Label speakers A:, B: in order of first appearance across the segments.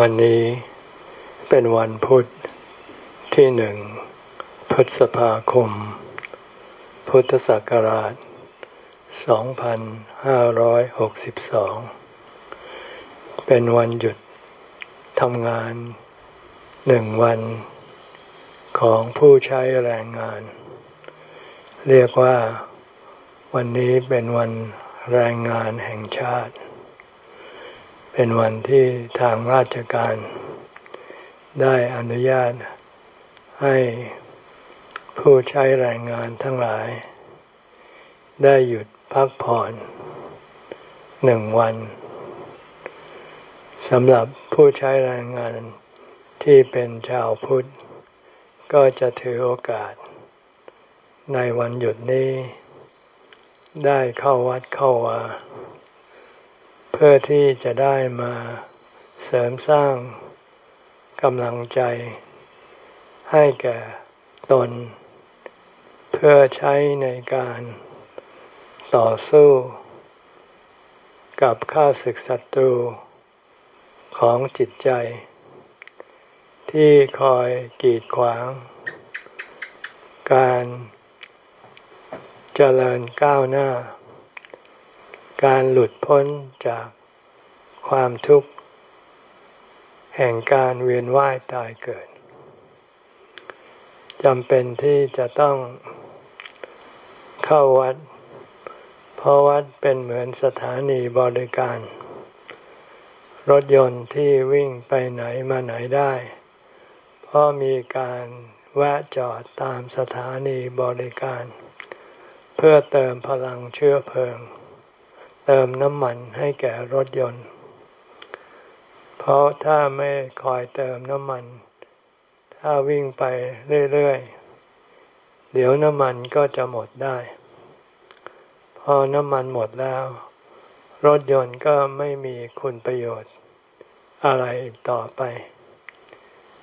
A: วันนี้เป็นวันพุทธที่หนึ่งพฤษภาคม พุทธศักราช 2562 เป็นวันหยุดทำงานหนึ่งวันของผู้ใช้แรงงาน เรียกว่าวันนี้เป็นวันแรงงานแห่งชาติ เป็นวันที่ทางราชการ ได้อนุญาตให้ผู้ใช้แรงงานทั้งหลาย ได้หยุดพักผ่อนหนึ่งวันสำหรับผู้ใช้แรงงานที่เป็นชาวพุทธ ก็จะถือโอกาส ในวันหยุดนี้ ได้เข้าวัดเข้าวา เพื่อที่จะได้มาเสริมสร้างกำลังใจ ให้แก่ตน เพื่อใช้ในการต่อสู้ กับข้าศึกศัตรูของจิตใจ ที่คอยกีดขวาง การเจริญก้าวหน้า การหลุดพ้นจากความทุกข์ แห่งการเวียนว่ายตายเกิดจำเป็นที่จะต้องเข้าวัด เพราะวัดเป็นเหมือนสถานีบริการ รถยนต์ที่วิ่งไปไหนมาไหนได้ เพราะมีการแวะจอดตามสถานีบริการ เพื่อเติมพลังเชื้อเพลิง เติมน้ำมันให้แก่รถยนต์ เพราะถ้าไม่คอยเติมน้ำมัน ถ้าวิ่งไปเรื่อยๆ เดี๋ยวน้ำมันก็จะหมดได้ พอน้ำมันหมดแล้ว รถยนต์ก็ไม่มีคุณประโยชน์ อะไรต่อไป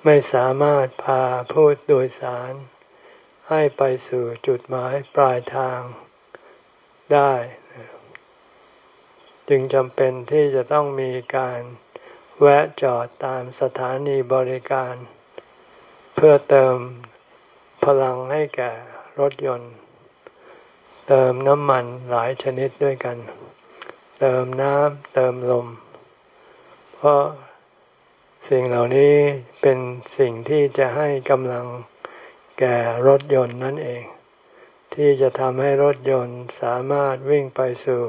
A: ไม่สามารถพาผู้โดยสาร ให้ไปสู่จุดหมายปลายทางได้ จึงจำเป็นที่จะต้องมีการแวะจอดตามสถานีบริการ เพื่อเติมพลังให้แก่รถยนต์ เติมน้ำมันหลายชนิดด้วยกัน เติมน้ำเติมลม เพราะสิ่งเหล่านี้เป็นสิ่งที่จะให้กำลังแก่รถยนต์นั่นเอง ที่จะทำให้รถยนต์สามารถวิ่งไปสู่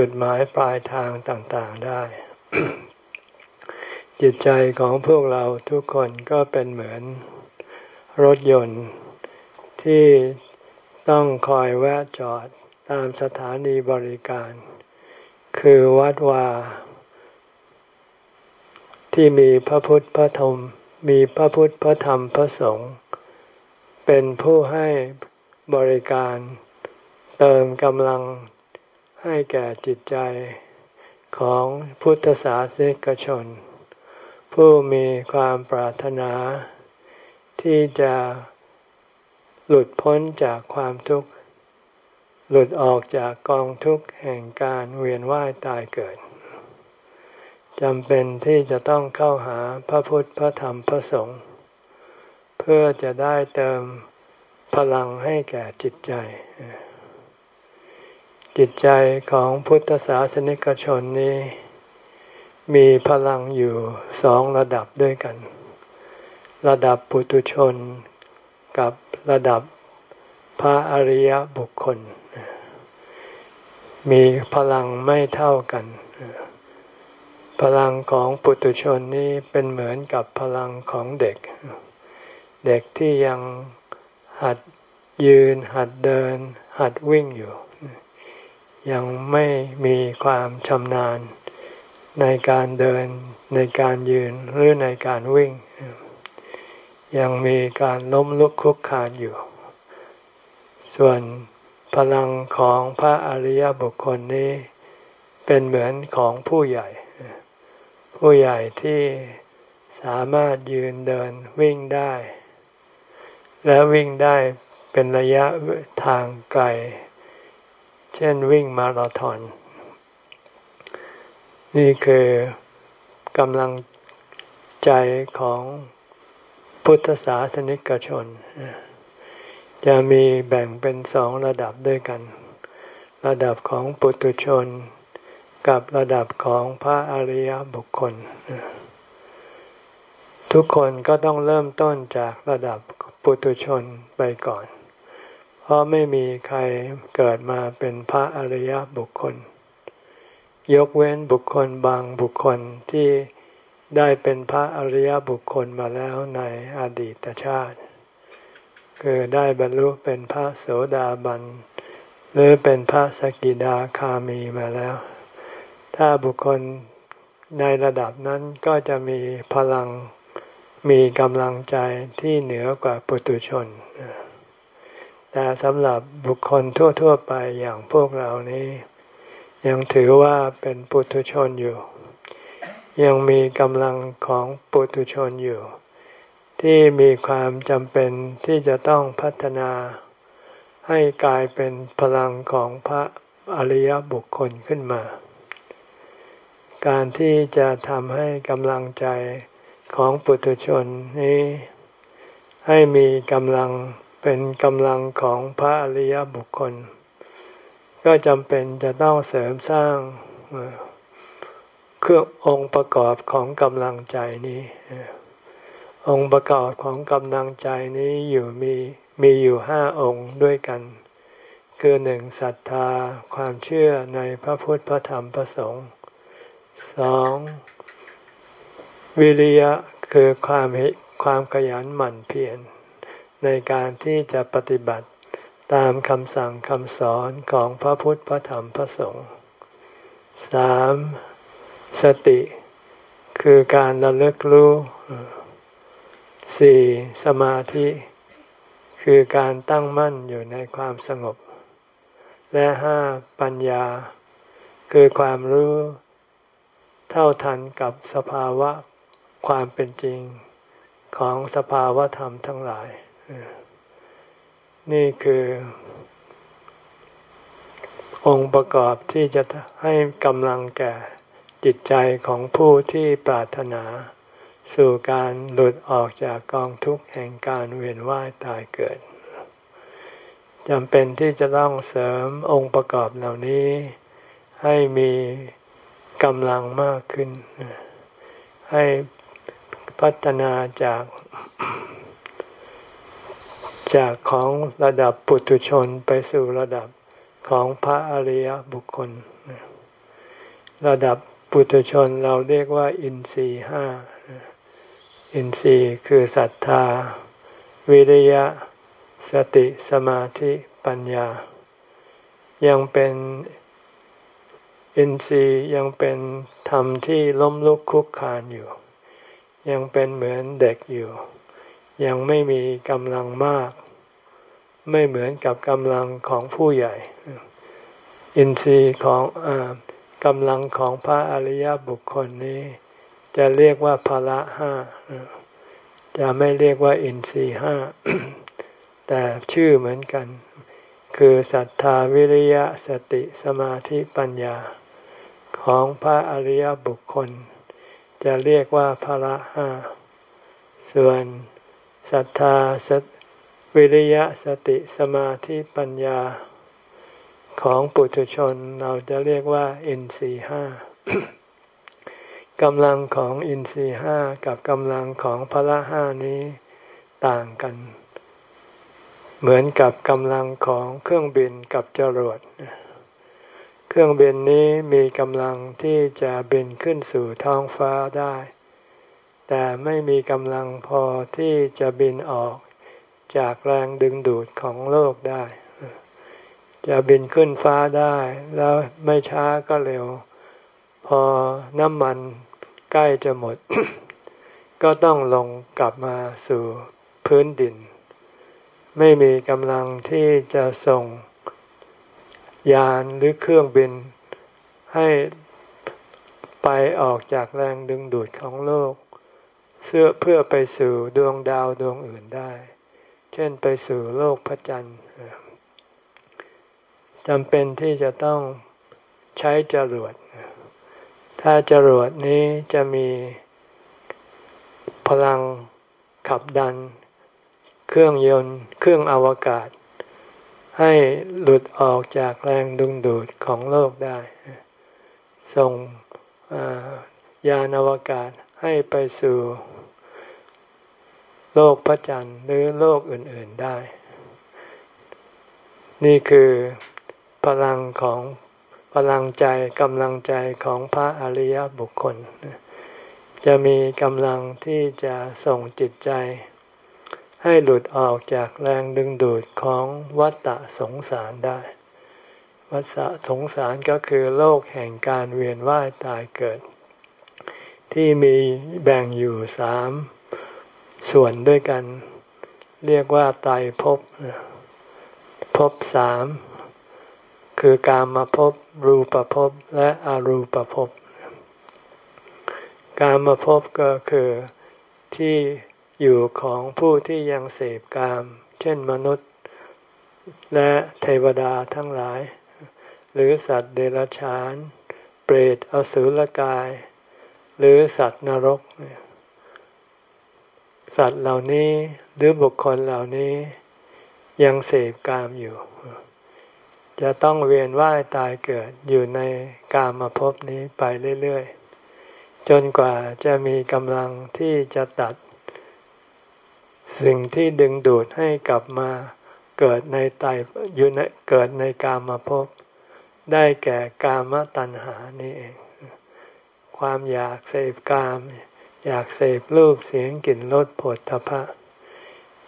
A: จุดหมายปลายทางต่างๆได้ จิตใจของพวกเราทุกคนก็เป็นเหมือนรถยนต์ที่ต้องคอยแวะจอดตามสถานีบริการ คือวัดวา ที่มีพระพุทธพระธรรมมีพระพุทธพระธรรมพระสงฆ์เป็นผู้ให้บริการเติมกำลัง ให้แก่จิตใจของพุทธศาสนิกชน ผู้มีความปรารถนา ที่จะหลุดพ้นจากความทุกข์ หลุดออกจากกองทุกข์แห่งการเวียนว่ายตายเกิดจำเป็นที่จะต้องเข้าหาพระพุทธพระธรรมพระสงฆ์เพื่อจะได้เติมพลังให้แก่จิตใจ จิตใจของพุทธศาสนิกชนนี้ มีพลังอยู่สองระดับด้วยกัน ระดับปุตุชน กับระดับพระอริยบุคคล มีพลังไม่เท่ากัน พลังของปุตุชนนี้เป็นเหมือนกับพลังของเด็ก เด็กที่ยังหัดยืนหัดเดิน หัดวิ่งอยู่ ยังไม่มีความชำนาญในการเดินในการยืนหรือในการวิ่ง ยังมีการล้มลุกคุกคานอยู่ ส่วนพลังของพระอริยบุคคลนี้ เป็นเหมือนของผู้ใหญ่ ผู้ใหญ่ที่สามารถยืนเดินวิ่งได้ และวิ่งได้เป็นระยะทางไกล เช่นวิ่งมาราธอน นี่คือกำลังใจของพุทธศาสนิกชน จะมีแบ่งเป็นสองระดับด้วยกัน ระดับของปุตุชน กับระดับของพระอริยบุคคล ทุกคนก็ต้องเริ่มต้นจากระดับปุตุชนไปก่อน เพราะไม่มีใครเกิดมาเป็นพระอริยบุคคล ยกเว้นบุคคลบางบุคคลที่ได้เป็นพระอริยบุคคลมาแล้วในอดีตชาติ คือได้บรรลุเป็นพระโสดาบัน หรือเป็นพระสกิดาคามีมาแล้ว ถ้าบุคคลในระดับนั้นก็จะมีพลังมีกำลังใจที่เหนือกว่าปุตุชน แต่สำหรับบุคคลทั่ว ๆ ไปอย่างพวกเรานี้ ยังถือว่าเป็นปุตุชนอยู่ ยังมีกำลังของปุถุชนอยู่ ที่มีความจำเป็นที่จะต้องพัฒนา ให้กลายเป็นพลังของพระอริยบุคคลขึ้นมา การที่จะทำให้กำลังใจของปุถุชนนี้ ให้มีกำลัง เป็นกำลังของพระอริยบุคคล ก็จำเป็นจะต้องเสริมสร้างเครื่ององค์ประกอบของกำลังใจนี้ องค์ประกอบของกำลังใจนี้อยู่มีมีอยู่ห้าองค์ด้วยกัน คือหนึ่งศรัทธาความเชื่อในพระพุทธพระธรรมพระสงฆ์สองวิริยะคือความความขยันหมั่นเพียร ในการที่จะปฏิบัติตามคำสั่งคำสอนของพระพุทธพระธรรมพระสงฆ์สามสติ คือการระลึกรู้สี่สมาธิ คือการตั้งมั่นอยู่ในความสงบ และห้าปัญญา คือความรู้เท่าทันกับสภาวะความเป็นจริงของสภาวะธรรมทั้งหลาย นี่คือ องค์ประกอบที่จะให้กำลังแก่จิตใจของผู้ที่ปรารถนา สู่การหลุดออกจากกองทุกข์แห่งการเวียนว่ายตายเกิดจำเป็นที่จะต้องเสริมองค์ประกอบเหล่านี้ ให้มีกำลังมากขึ้น ให้พัฒนาจาก จากของระดับปุถุชนไปสู่ระดับของพระอริยบุคคล ระดับปุถุชนเราเรียกว่าอินทรีห้า อินทรีย์คือศรัทธา วิริยะ สติสมาธิปัญญา ยังเป็นอินทรีย์ยังเป็นธรรมที่ล้มลุกคุกคานอยู่ ยังเป็นเหมือนเด็กอยู่ ยังไม่มีกำลังมาก ไม่เหมือนกับกำลังของผู้ใหญ่ อินทรีย์ของอกำลังของพระอริยบุคคลนี้ จะเรียกว่าพละห้าจะไม่เรียกว่าอินทรีห้าแต่ชื่อเหมือนกัน คือศรัทธาวิริยะสติสมาธิปัญญา ของพระอริยบุคคล จะเรียกว่าพละห้าส่วน ศรัทธาสวิริยะสติสมาธิปัญญาของปุถุชนเราจะเรียกว่า อินทรีห้ากำลังของอินทรีห้ากับกำลังของพละห้านี้ต่างกัน เหมือนกับกำลังของเครื่องบินกับจรวดเครื่องบินนี้มีกำลังที่จะบินขึ้นสู่ท้องฟ้าได้ แต่ไม่มีกำลังพอที่จะบินออกจากแรงดึงดูดของโลกได้ จะบินขึ้นฟ้าได้ แล้วไม่ช้าก็เร็ว พอน้ำมันใกล้จะหมด ก็ต้องลงกลับมาสู่พื้นดิน ไม่มีกำลังที่จะส่งยานหรือเครื่องบินให้ไปออกจากแรงดึงดูดของโลก เพื่อเพื่อไปสู่ดวงดาวดวงอื่นได้ เช่นไปสู่โลกพระจันทร์จำเป็นที่จะต้องใช้จรวด ถ้าจรวดนี้จะมีพลังขับดัน เครื่องยนต์ เครื่องอวกาศ ให้หลุดออกจากแรงดึงดูดของโลกได้ ส่งยานอวกาศ ให้ไปสู่โลกพระจันทร์หรือโลกอื่น ๆได้ นี่คือพลังของพลังใจกำลังใจของพระอริยบุคคล จะมีกำลังที่จะส่งจิตใจ ให้หลุดออกจากแรงดึงดูดของวัฏฏะสงสารได้ วัฏฏะสงสารก็คือโลกแห่งการเวียนว่ายตายเกิด ที่มีแบ่งอยู่สามส่วนด้วยกัน เรียกว่าไตรภพภพสามคือการมาพบรูปภพและอรูปภพการมาพบก็คือที่อยู่ของผู้ที่ยังเสพกาม เช่นมนุษย์ และเทวดาทั้งหลาย หรือสัตว์เดรัจฉาน เปรตอสุรกาย หรือสัตว์นรก สัตว์เหล่านี้หรือบุคคลเหล่านี้ยังเสพกามอยู่ จะต้องเวียนว่ายตายเกิดอยู่ในกามภพนี้ไปเรื่อยๆ จนกว่าจะมีกำลังที่จะตัด สิ่งที่ดึงดูดให้กลับมาเกิดในไตอยู่ในเกิดในกามภพได้แก่กามตัณหานี่เอง ความอยากเสพกาม อยากเสพรูปเสียงกลิ่นรสผลทพะ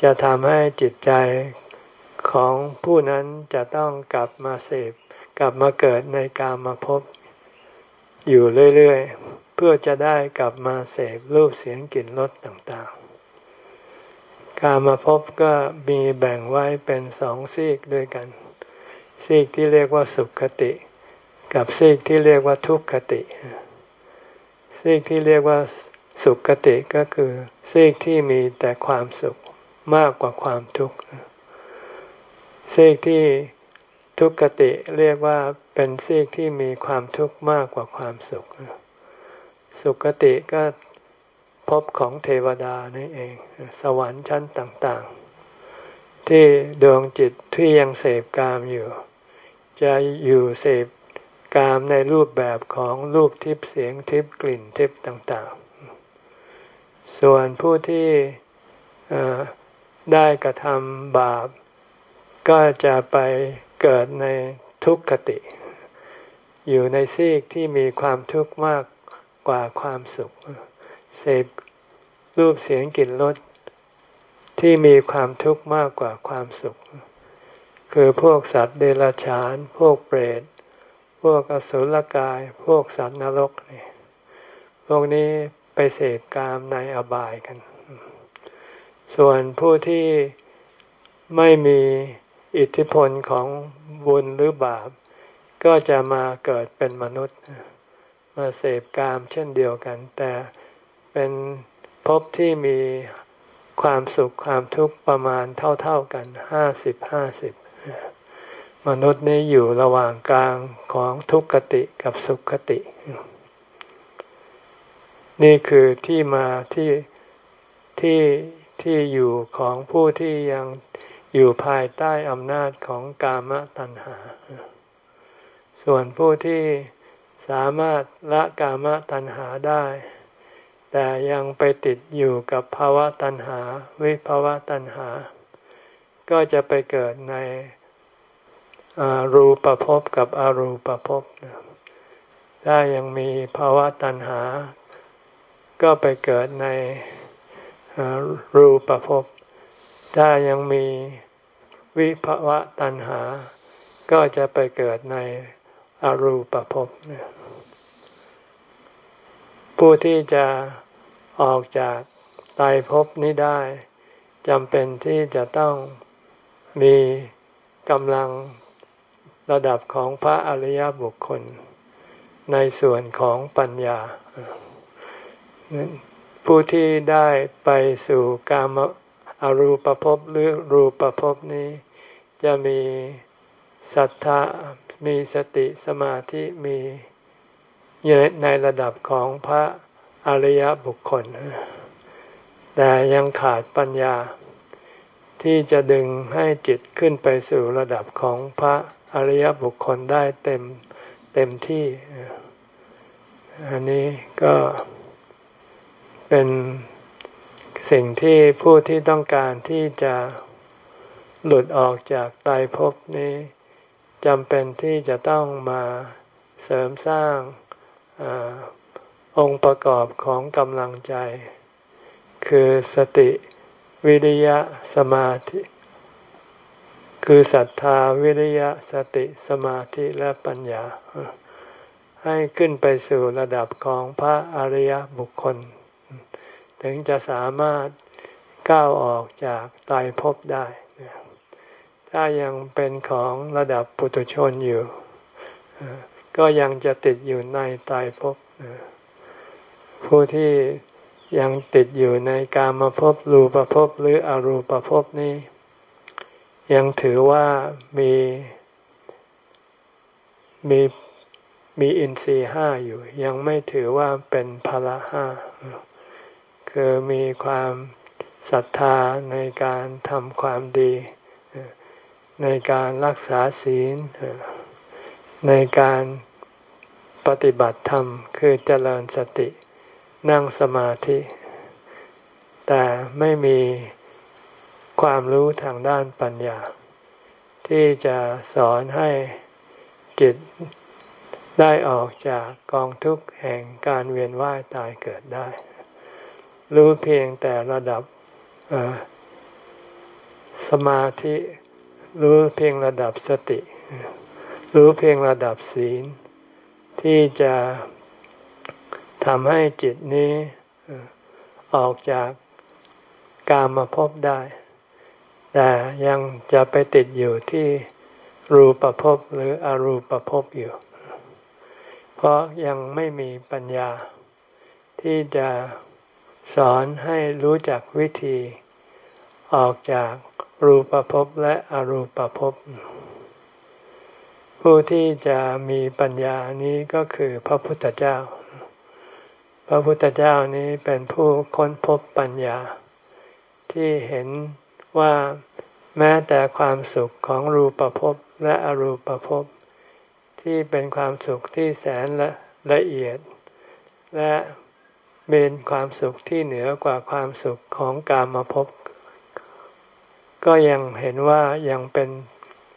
A: จะทำให้จิตใจของผู้นั้นจะต้องกลับมาเสพ กลับมาเกิดในกามาพบอยู่เรื่อยๆ เพื่อจะได้กลับมาเสพรูปเสียงกลิ่นรสต่างๆ กามาพบก็มีแบ่งไว้เป็นสองซีกด้วยกัน ซีกที่เรียกว่าสุขคติ กับซีกที่เรียกว่าทุกขติ ซีกที่เรียกว่าสุขคติก็คือซีกที่มีแต่ความสุขมากกว่าความทุกข์ซีกที่ทุกขติเรียกว่าเป็นซีกที่มีความทุกข์มากกว่าความสุข สุขติก็พบของเทวดานี่เอง สวรรค์ชั้นต่างๆ ที่ดวงจิตที่ยังเสพกามอยู่ จะอยู่เสพ กามในรูปแบบของรูปทิพย์เสียงทิพย์กลิ่นทิพย์ต่างๆ ส่วนผู้ที่ได้กระทำบาป ก็จะไปเกิดในทุกขติ อยู่ในซีกที่มีความทุกข์มากกว่าความสุข เสพรูปเสียงกลิ่นรสที่มีความทุกข์มากกว่าความสุข คือพวกสัตว์เดรัจฉาน พวกเปรต พวกอสุรกาย พวกสัตว์นรกนี่พวกนี้ไปเสพกามในอบายกัน ส่วนผู้ที่ไม่มีอิทธิพลของบุญหรือบาป ก็จะมาเกิดเป็นมนุษย์ มาเสพกามเช่นเดียวกัน แต่เป็นภพที่มีความสุขความทุกข์ประมาณเท่าๆกันห้าสิบห้าสิบ มนุษย์นี้อยู่ระหว่างกลางของทุกขติกับสุขติ นี่คือที่มาที่ที่ที่อยู่ของผู้ที่ยังอยู่ภายใต้อำนาจของกามตัณหา ส่วนผู้ที่สามารถละกามตัณหาได้ แต่ยังไปติดอยู่กับภาวะตัณหา วิภาวะตัณหา ก็จะไปเกิดใน รูปภพกับอรูปภพถ้ายังมีภาวะตัณหา ก็ไปเกิดในรูปภพถ้ายังมีวิภาวะตัณหา ก็จะไปเกิดในอรูปภพผู้ที่จะออกจากตายภพนี้ได้จำเป็นที่จะต้องมีกำลัง ระดับของพระอริยบุคคล ในส่วนของปัญญา ผู้ที่ได้ไปสู่กามอรูปภพหรือรูปภพนี้ จะมีศรัทธามีสติสมาธิมีในระดับของพระอริยบุคคล แต่ยังขาดปัญญาที่จะดึงให้จิตขึ้นไปสู่ระดับของพระ อริยบุคคลได้เต็มเต็มที่ อันนี้ก็เป็นสิ่งที่ผู้ที่ต้องการที่จะหลุดออกจากตายภพนี้จำเป็นที่จะต้องมาเสริมสร้างอองค์ประกอบของกำลังใจ คือสติวิริยะสมาธิ คือศรัทธาวิริยะสติสมาธิและปัญญา ให้ขึ้นไปสู่ระดับของพระอริยบุคคล ถึงจะสามารถก้าวออกจากตายภพได้ ถ้ายังเป็นของระดับปุถุชนอยู่ ก็ยังจะติดอยู่ในตายภพผู้ที่ยังติดอยู่ในกามภพรูปภพหรืออรูปภพนี้ ยังถือว่ามีมีมีอินทรีห้าอยู่ ยังไม่ถือว่าเป็นพละห้าคือมีความศรัทธาในการทำความดี ในการรักษาศีล ในการปฏิบัติธรรม คือเจริญสตินั่งสมาธิ แต่ไม่มี ความรู้ทางด้านปัญญา ที่จะสอนให้จิตได้ออกจากกองทุกข์แห่งการเวียนว่ายตายเกิดได้ รู้เพียงแต่ระดับสมาธิ รู้เพียงระดับสติ รู้เพียงระดับศีล ที่จะทำให้จิตนี้ออกจากกามาพบได้ แต่ยังจะไปติดอยู่ที่รูปภพหรืออรูปภพอยู่ เพราะยังไม่มีปัญญา ที่จะสอนให้รู้จักวิธี ออกจากรูปภพและอรูปภพ ผู้ที่จะมีปัญญานี้ก็คือพระพุทธเจ้า พระพุทธเจ้านี้เป็นผู้ค้นพบปัญญาที่เห็นว่า แม้แต่ความสุขของรูปภพและอรูปภพที่เป็นความสุขที่แสนละละเอียด และเป็นความสุขที่เหนือกว่าความสุขของกามภพก็ยังเห็นว่ายังเป็น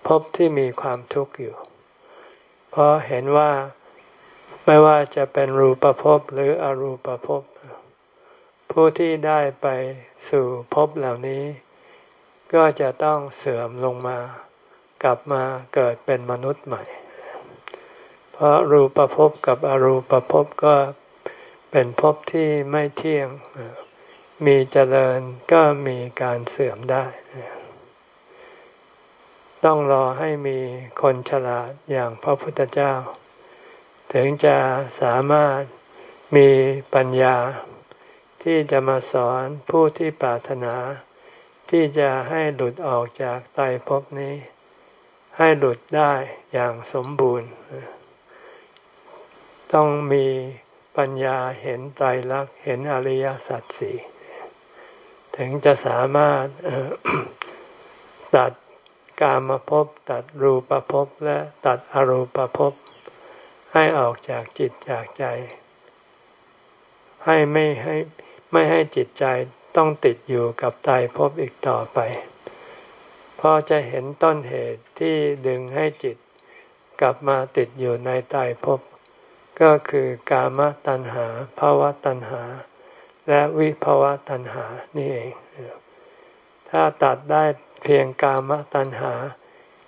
A: ภพที่มีความทุกข์อยู่ เพราะเห็นว่าไม่ว่าจะเป็นรูปภพหรืออรูปภพผู้ที่ได้ไปสู่ภพเหล่านี้ ก็จะต้องเสื่อมลงมา กลับมาเกิดเป็นมนุษย์ใหม่ เพราะรูปภพกับอรูปภพก็เป็นภพที่ไม่เที่ยง มีเจริญก็มีการเสื่อมได้ ต้องรอให้มีคนฉลาดอย่างพระพุทธเจ้า ถึงจะสามารถมีปัญญาที่จะมาสอนผู้ที่ปรารถนา ที่จะให้หลุดออกจากไตภพนี้ ให้หลุดได้อย่างสมบูรณ์ ต้องมีปัญญาเห็นไตรลักษณ์เห็นอริยสัจสี่ถึงจะสามารถตัดกามภพตัดรูปภพและตัดอรูปภพให้ออกจากจิตจากใจ ให้ไม่ให้ไม่ให้จิตใจ ต้องติดอยู่กับตายภพอีกต่อไป เพราะจะเห็นต้นเหตุที่ดึงให้จิต กลับมาติดอยู่ในตายภพก็คือกามตัณหาภาวะตัณหา และวิภาวะตัณหานี่เอง ถ้าตัดได้เพียงกามตัณหา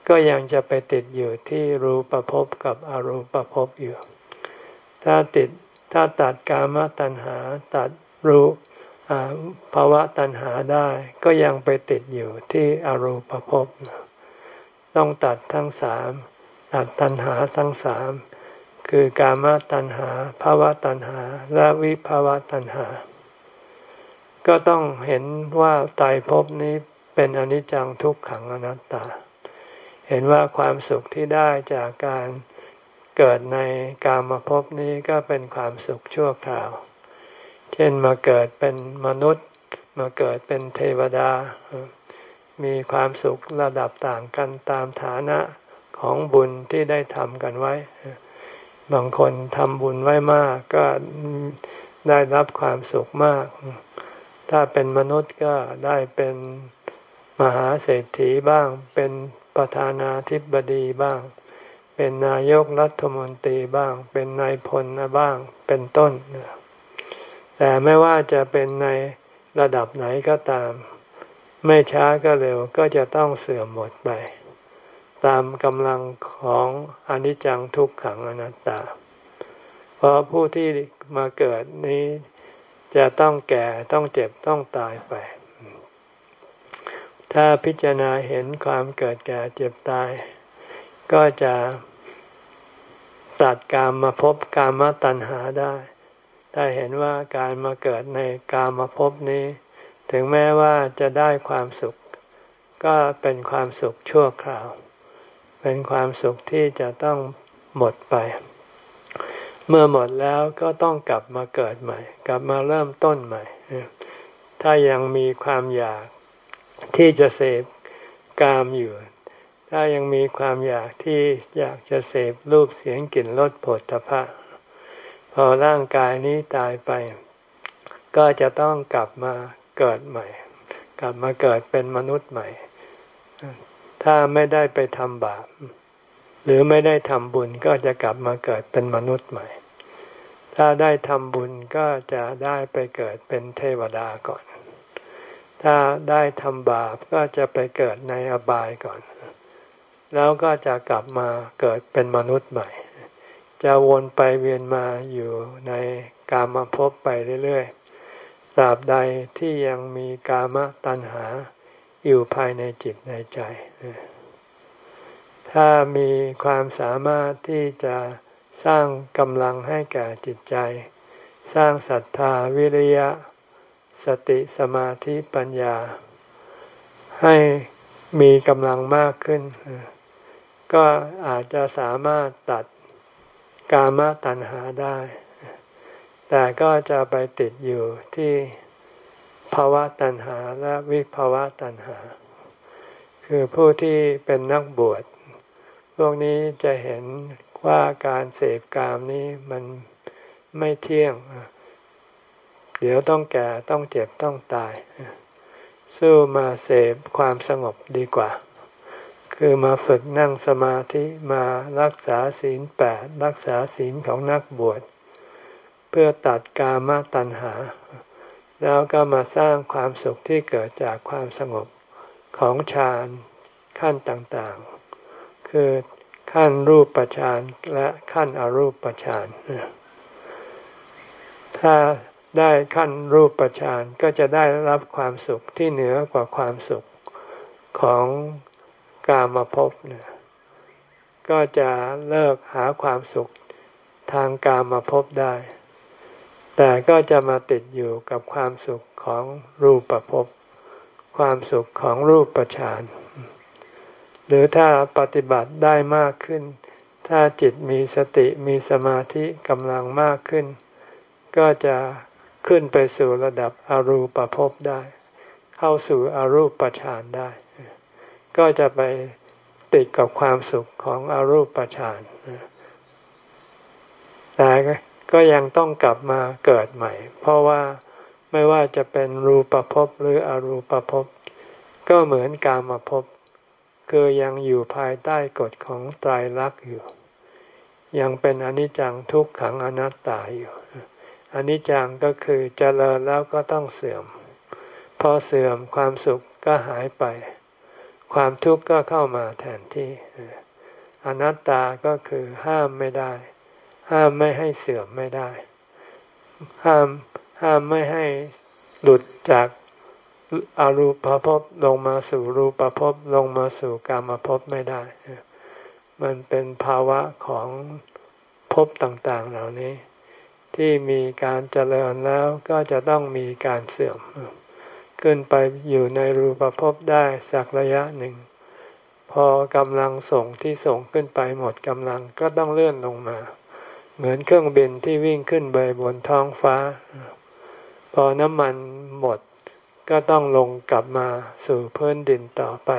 A: ก็ยังจะไปติดอยู่ที่รูปภพกับอรูปภพอยู่ ถ้าติดถ้าตัดกามตัณหา ตัดรู ภาวะตัณหาได้ก็ยังไปติดอยู่ที่อรูปภพต้องตัดทั้งสามตัดตัณหาทั้งสามคือกามตัณหาภาวะตัณหา และวิภาวะตัณหา ก็ต้องเห็นว่าตายภพนี้เป็นอนิจจังทุกขังอนัตตา เห็นว่าความสุขที่ได้จากการเกิดในกามภพนี้ก็เป็นความสุขชั่วคราว เช่นมาเกิดเป็นมนุษย์ มาเกิดเป็นเทวดา มีความสุขระดับต่างกันตามฐานะของบุญที่ได้ทำกันไว้ บางคนทำบุญไว้มากก็ได้รับความสุขมาก ถ้าเป็นมนุษย์ก็ได้เป็นมหาเศรษฐีบ้าง เป็นประธานาธิบดีบ้าง เป็นนายกรัฐมนตรีบ้าง เป็นนายพลบ้าง เป็นต้น แต่ไม่ว่าจะเป็นในระดับไหนก็ตาม ไม่ช้าก็เร็วก็จะต้องเสื่อมหมดไป ตามกำลังของอนิจจังทุกขังอนัตตา เพราะผู้ที่มาเกิดนี้จะต้องแก่ต้องเจ็บต้องตายไป ถ้าพิจารณาเห็นความเกิดแก่เจ็บตาย ก็จะตัดกามมาพบกามตัณหาได้ ถ้าเห็นว่าการมาเกิดในกามาพบนี้ ถึงแม้ว่าจะได้ความสุข ก็เป็นความสุขชั่วคราว เป็นความสุขที่จะต้องหมดไป เมื่อหมดแล้วก็ต้องกลับมาเกิดใหม่ กลับมาเริ่มต้นใหม่ ถ้ายังมีความอยากที่จะเสพกามอยู่ ถ้ายังมีความอยากที่อยากจะเสพรูปเสียงกลิ่นรสผลตภะ พอร่างกายนี้ตายไป ก็จะต้องกลับมาเกิดใหม่ กลับมาเกิดเป็นมนุษย์ใหม่ ถ้าไม่ได้ไปทำบาป หรือไม่ได้ทำบุญก็จะกลับมาเกิดเป็นมนุษย์ใหม่ ถ้าได้ทำบุญก็จะได้ไปเกิดเป็นเทวดาก่อน ถ้าได้ทำบาปก็จะไปเกิดในอบายก่อน แล้วก็จะกลับมาเกิดเป็นมนุษย์ใหม่ จะวนไปเวียนมาอยู่ในกามภพไปเรื่อยๆตราบใดที่ยังมีกามตัณหาอยู่ภายในจิตในใจ ถ้ามีความสามารถที่จะสร้างกำลังให้แก่จิตใจ สร้างศรัทธาวิริยะ สติสมาธิปัญญา ให้มีกำลังมากขึ้น ก็อาจจะสามารถตัด กามตัณหาได้ แต่ก็จะไปติดอยู่ที่ภาวะตัณหาและวิภาวะตัณหา คือผู้ที่เป็นนักบวช พวกนี้จะเห็นว่าการเสพกามนี้มันไม่เที่ยง เดี๋ยวต้องแก่ต้องเจ็บต้องตาย สู้มาเสพความสงบดีกว่า คือมาฝึกนั่งสมาธิมารักษาศีลแปดรักษาศีลของนักบวช เพื่อตัดกามตัณหา แล้วก็มาสร้างความสุขที่เกิดจากความสงบของฌานขั้นต่างๆ คือขั้นรูปฌานและขั้นอรูปฌานถ้าได้ขั้นรูปฌานก็จะได้รับความสุขที่เหนือกว่าความสุขของ กามาพบเนี่ยก็จะเลิกหาความสุขทางกามาพบได้ แต่ก็จะมาติดอยู่กับความสุขของรูปภพความสุขของรูปประชานหรือถ้าปฏิบัติได้มากขึ้น ถ้าจิตมีสติมีสมาธิกำลังมากขึ้น ก็จะขึ้นไปสู่ระดับอรูปภพได้ เข้าสู่อรูปประชานได้ ก็จะไปติดกับความสุขของอรูปฌานแต่ก็ยังต้องกลับมาเกิดใหม่ เพราะว่าไม่ว่าจะเป็นรูปภพหรืออรูปภพก็เหมือนกามาภพคือยังอยู่ภายใต้กฎของไตรลักษณ์อยู่ ยังเป็นอนิจจังทุกขังอนัตตาอยู่อนิจจังก็คือเจริญแล้วก็ต้องเสื่อม พอเสื่อมความสุขก็หายไป ความทุกข์ก็เข้ามาแทนที่อนัตตาก็คือห้ามไม่ได้ ห้ามไม่ให้เสื่อมไม่ได้ ห้ามห้ามไม่ให้หลุดจากอารูปภพลงมาสู่รูปภพลงมาสู่กามภพไม่ได้ มันเป็นภาวะของภพต่างๆเหล่านี้ ที่มีการเจริญแล้วก็จะต้องมีการเสื่อม ขึ้นไปอยู่ในรูปภพได้สักระยะหนึ่ง พอกำลังส่งที่ส่งขึ้นไปหมดกำลังก็ต้องเลื่อนลงมา เหมือนเครื่องบินที่วิ่งขึ้นไปบนท้องฟ้า พอน้ำมันหมดก็ต้องลงกลับมาสู่พื้นดินต่อไป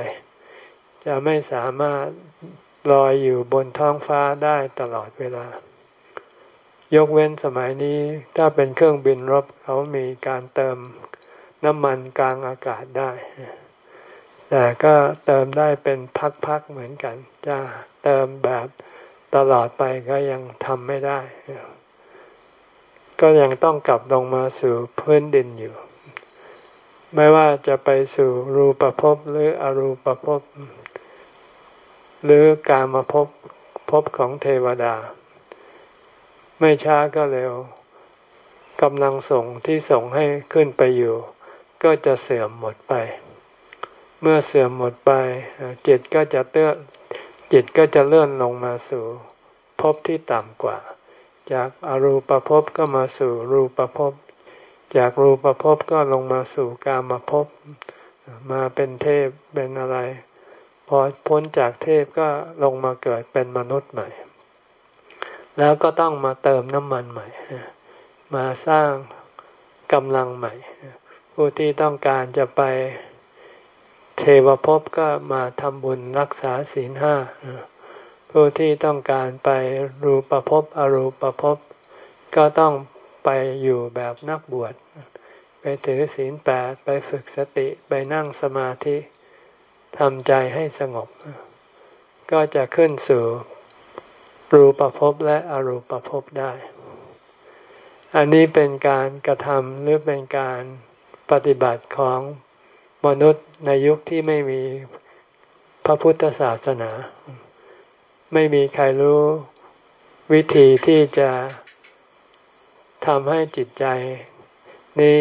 A: จะไม่สามารถลอยอยู่บนท้องฟ้าได้ตลอดเวลา ยกเว้นสมัยนี้ถ้าเป็นเครื่องบินรบเขามีการเติม น้ำมันกลางอากาศได้ แต่ก็เติมได้เป็นพักๆเหมือนกัน จะเติมแบบตลอดไปก็ยังทำไม่ได้ ก็ยังต้องกลับลงมาสู่พื้นดินอยู่ ไม่ว่าจะไปสู่รูปภพหรืออรูปภพหรือกามาพบพบของเทวดา ไม่ช้าก็เร็วกำลังส่งที่ส่งให้ขึ้นไปอยู่ ก็จะเสื่อมหมดไป เมื่อเสื่อมหมดไปจิตก็จะเตื้อจิตก็จะเลื่อนลงมาสู่ภพที่ต่ำกว่า จากอารูปภพก็มาสู่รูปภพ จากรูปภพก็ลงมาสู่กามภพ มาเป็นเทพเป็นอะไร พอพ้นจากเทพก็ลงมาเกิดเป็นมนุษย์ใหม่ แล้วก็ต้องมาเติมน้ำมันใหม่ มาสร้างกำลังใหม่ ผู้ที่ต้องการจะไปเทวภพก็มาทำบุญรักษาศีลห้า ผู้ที่ต้องการไปรูปภพอรูปภพก็ต้องไปอยู่แบบนักบวช ไปถือศีลแปดไปฝึกสติไปนั่งสมาธิทำใจให้สงบ ก็จะขึ้นสู่รูปภพและอรูปภพได้ อันนี้เป็นการกระทำหรือเป็นการ ปฏิบัติของมนุษย์ในยุคที่ไม่มีพระพุทธศาสนา ไม่มีใครรู้วิธีที่จะทำให้จิตใจ นี้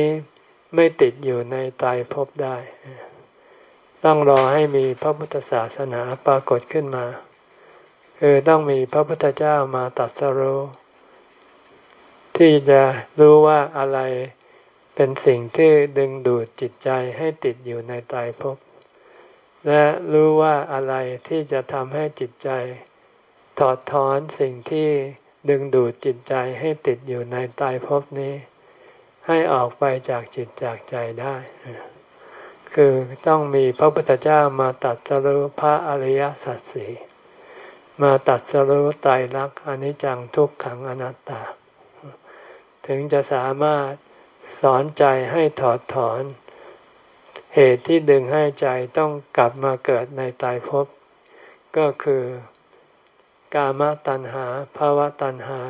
A: ไม่ติดอยู่ในตายภพได้ ต้องรอให้มีพระพุทธศาสนาปรากฏขึ้นมาคือต้องมีพระพุทธเจ้ามาตัดสรู้ที่จะรู้ว่าอะไร เป็นสิ่งที่ดึงดูดจิตใจให้ติดอยู่ในตายภพและรู้ว่าอะไรที่จะทำให้จิตใจ ถอดถอนสิ่งที่ดึงดูดจิตใจให้ติดอยู่ในตายภพนี้ ให้ออกไปจากจิตจากใจได้ คือต้องมีพระพุทธเจ้ามาตัดสรุพระอริยสัจสี่มาตัดสรุไตรลักษณ์อนิจจังทุกขังอนัตตา ถึงจะสามารถ สอนใจให้ถอดถอน เหตุที่ดึงให้ใจต้องกลับมาเกิดในตายภพก็คือกามตัณหาภาวะตัณหา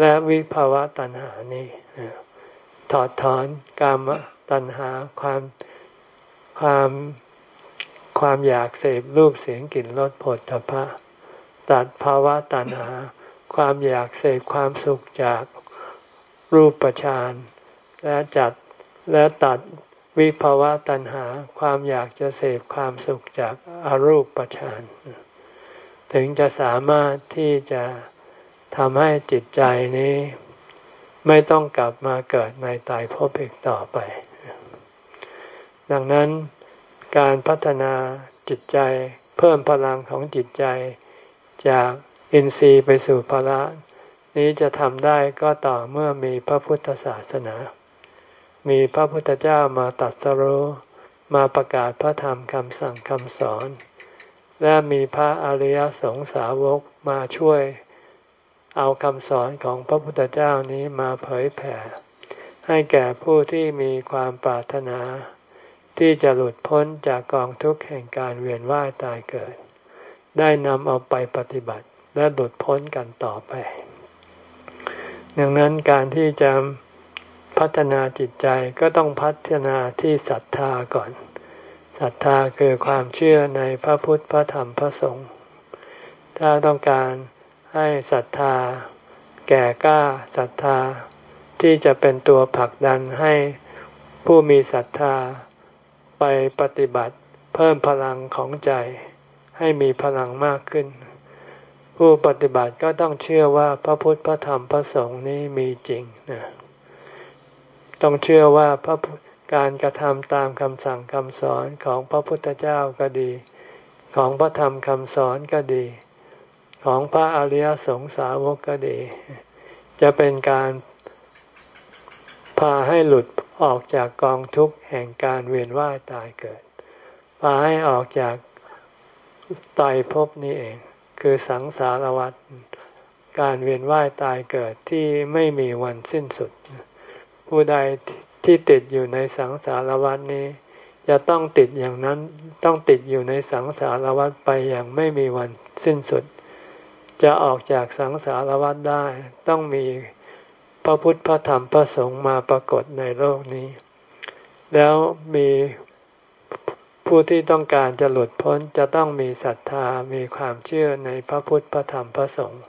A: และวิภาวะตัณหานี่ถอดถอนกามตัณหาความความความอยากเสพรูปเสียงกลิ่นรสผลทพะตัดภาวะตัณหา ความอยากเสพความสุขจากรูปประชาน และจัดและตัดวิภาวะตัณหาความอยากจะเสพความสุขจากอารูปประชานถึงจะสามารถที่จะทำให้จิตใจนี้ ไม่ต้องกลับมาเกิดในตายภพอีกต่อไป ดังนั้นการพัฒนาจิตใจเพิ่มพลังของจิตใจ จากอินทรีย์ไปสู่พละนี้จะทำได้ก็ต่อเมื่อมีพระพุทธศาสนา มีพระพุทธเจ้ามาตัดสรุมาประกาศพระธรรมคำสั่งคำสอน และมีพระอริยสงสาวกมาช่วยเอาคำสอนของพระพุทธเจ้านี้มาเผยแผ่ ให้แก่ผู้ที่มีความปรารถนา ที่จะหลุดพ้นจากกองทุกข์แห่งการเวียนว่ายตายเกิด ได้นำเอาไปปฏิบัติและหลุดพ้นกันต่อไป ดังนั้นการที่จะ พัฒนาจิตใจก็ต้องพัฒนาที่ศรัทธาก่อนศรัทธาคือความเชื่อในพระพุทธพระธรรมพระสงฆ์ถ้าต้องการให้ศรัทธา แก่กล้าศรัทธา ที่จะเป็นตัวผลักดันให้ผู้มีศรัทธา ไปปฏิบัติเพิ่มพลังของใจ ให้มีพลังมากขึ้น ผู้ปฏิบัติก็ต้องเชื่อว่าพระพุทธพระธรรมพระสงฆ์นี้มีจริงนะ ต้องเชื่อว่าพระการกระทำตามคำสั่งคำสอนของพระพุทธเจ้าก็ดี ของพระธรรมคำสอนก็ดี ของพระอริยสงสาวกก็ดี จะเป็นการพาให้หลุดออกจากกองทุกข์แห่งการเวียนว่ายตายเกิด พาให้ออกจากตายภพนี้เอง คือสังสารวัฏการเวียนว่ายตายเกิดที่ไม่มีวันสิ้นสุด ผู้ใดที่ติดอยู่ในสังสารวัฏนี้ จะต้องติดอย่างนั้นต้องติดอยู่ในสังสารวัฏไปอย่างไม่มีวันสิ้นสุด จะออกจากสังสารวัฏได้ ต้องมีพระพุทธพระธรรมพระสงฆ์มาปรากฏในโลกนี้ แล้วมีผู้ที่ต้องการจะหลุดพ้นจะต้องมีศรัทธามีความเชื่อในพระพุทธพระธรรมพระสงฆ์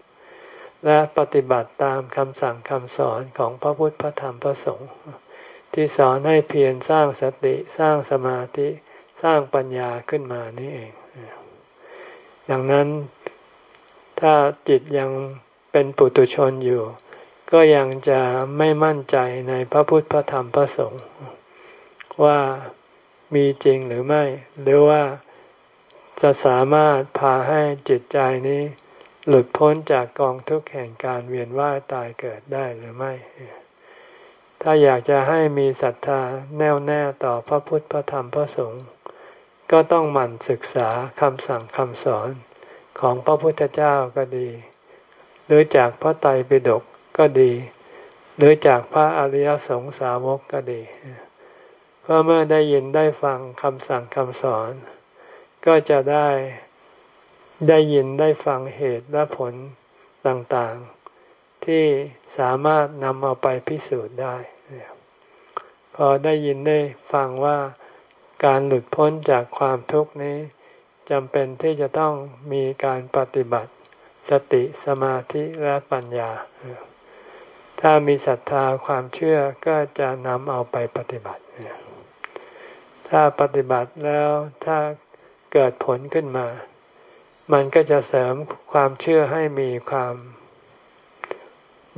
A: และปฏิบัติตามคำสั่งคำสอนของพระพุทธพระธรรมพระสงฆ์ที่สอนให้เพียรสร้างสติสร้างสมาธิสร้างปัญญาขึ้นมานี่เอง ดังนั้นถ้าจิตยังเป็นปุตุชนอยู่ ก็ยังจะไม่มั่นใจในพระพุทธพระธรรมพระสงฆ์ว่ามีจริงหรือไม่ หรือว่าจะสามารถพาให้จิตใจนี้ หลุดพ้นจากกองทุกข์แห่งการเวียนว่ายตายเกิดได้หรือไม่ ถ้าอยากจะให้มีศรัทธาแน่วแน่ต่อพระพุทธพระธรรมพระสงฆ์ก็ต้องหมั่นศึกษาคำสั่งคำสอนของพระพุทธเจ้าก็ดี หรือจากพระไตรปิฎกก็ดี หรือจากพระอริยสงสาวกก็ดี เพราะเมื่อได้ยินได้ฟังคำสั่งคำสอน ก็จะได้ ได้ยินได้ฟังเหตุและผลต่างๆ ที่สามารถนำเอาไปพิสูจน์ได้ พอได้ยินได้ฟังว่าการหลุดพ้นจากความทุกข์นี้จำเป็นที่จะต้องมีการปฏิบัติ สติสมาธิและปัญญา ถ้ามีศรัทธาความเชื่อก็จะนำเอาไปปฏิบัติ ถ้าปฏิบัติแล้วถ้าเกิดผลขึ้นมา มันก็จะเสริมความเชื่อให้มีความ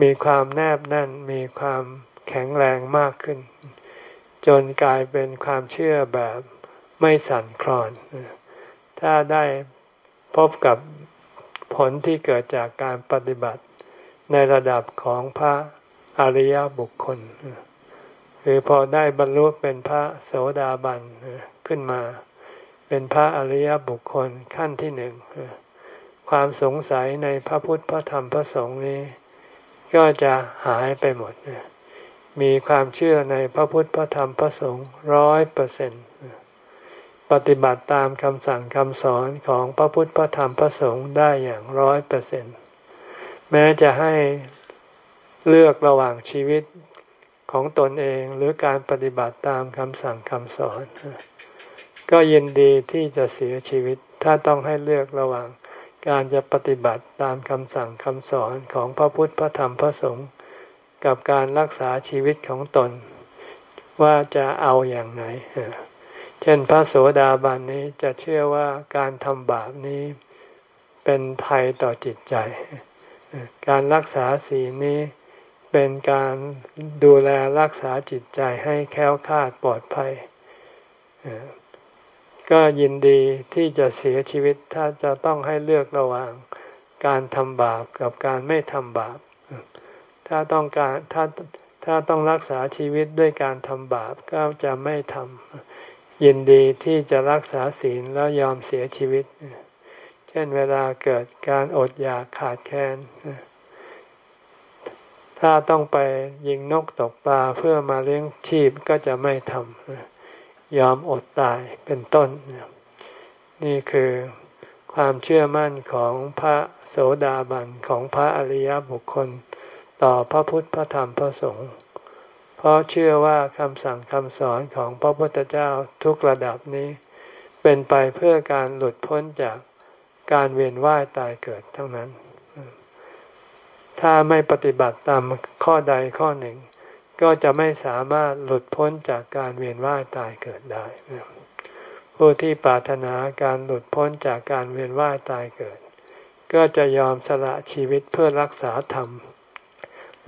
A: มีความแนบแน่น มีความแข็งแรงมากขึ้น จนกลายเป็นความเชื่อแบบไม่สั่นคลอน ถ้าได้พบกับผลที่เกิดจากการปฏิบัติในระดับของพระอริยบุคคล คือพอได้บรรลุเป็นพระโสดาบันขึ้นมา เป็นพระอริยบุคคลขั้นที่หนึ่งความสงสัยในพระพุทธพระธรรมพระสงฆ์นี้ ก็จะหายไปหมด มีความเชื่อในพระพุทธพระธรรมพระสงฆ์ร้อยเปอร์เซ็นต์ปฏิบัติตามคำสั่งคำสอนของพระพุทธพระธรรมพระสงฆ์ได้อย่างร้อยเปอร์เซ็นต์แม้จะให้เลือกระหว่างชีวิตของตนเองหรือการปฏิบัติตามคำสั่งคำสอน ก็ยินดีที่จะเสียชีวิตถ้าต้องให้เลือกระหว่างการจะปฏิบัติตามคำสั่งคำสอนของพระพุทธพระธรรมพระสงฆ์กับการรักษาชีวิตของตน ว่าจะเอาอย่างไหน เช่นพระโสดาบันนี้จะเชื่อว่าการทำบาปนี้เป็นภัยต่อจิตใจ การรักษาศีลนี้เป็นการดูแลรักษาจิตใจให้แค้วคาดปลอดภัย ก็ยินดีที่จะเสียชีวิตถ้าจะต้องให้เลือกระหว่าง การทำบาปกับการไม่ทำบาป ถ้าต้องการถ้าถ้าต้องรักษาชีวิตด้วยการทำบาปก็จะไม่ทำยินดีที่จะรักษาศีลแล้วยอมเสียชีวิต เช่นเวลาเกิดการอดอยากขาดแคลนถ้าต้องไปยิงนกตกปลาเพื่อมาเลี้ยงชีพก็จะไม่ทำ ยอมอดตายเป็นต้น นี่คือความเชื่อมั่นของพระโสดาบันของพระอริยบุคคล ต่อพระพุทธพระธรรมพระสงฆ์เพราะเชื่อว่าคำสั่งคำสอนของพระพุทธเจ้าทุกระดับนี้ เป็นไปเพื่อการหลุดพ้นจากการเวียนว่ายตายเกิดทั้งนั้น ถ้าไม่ปฏิบัติตามข้อใดข้อหนึ่ง ก็จะไม่สามารถหลุดพ้นจากการเวียนว่ายตายเกิดได้ ผู้ที่ปรารถนาการหลุดพ้นจากการเวียนว่ายตายเกิด ก็จะยอมสละชีวิตเพื่อรักษาธรรม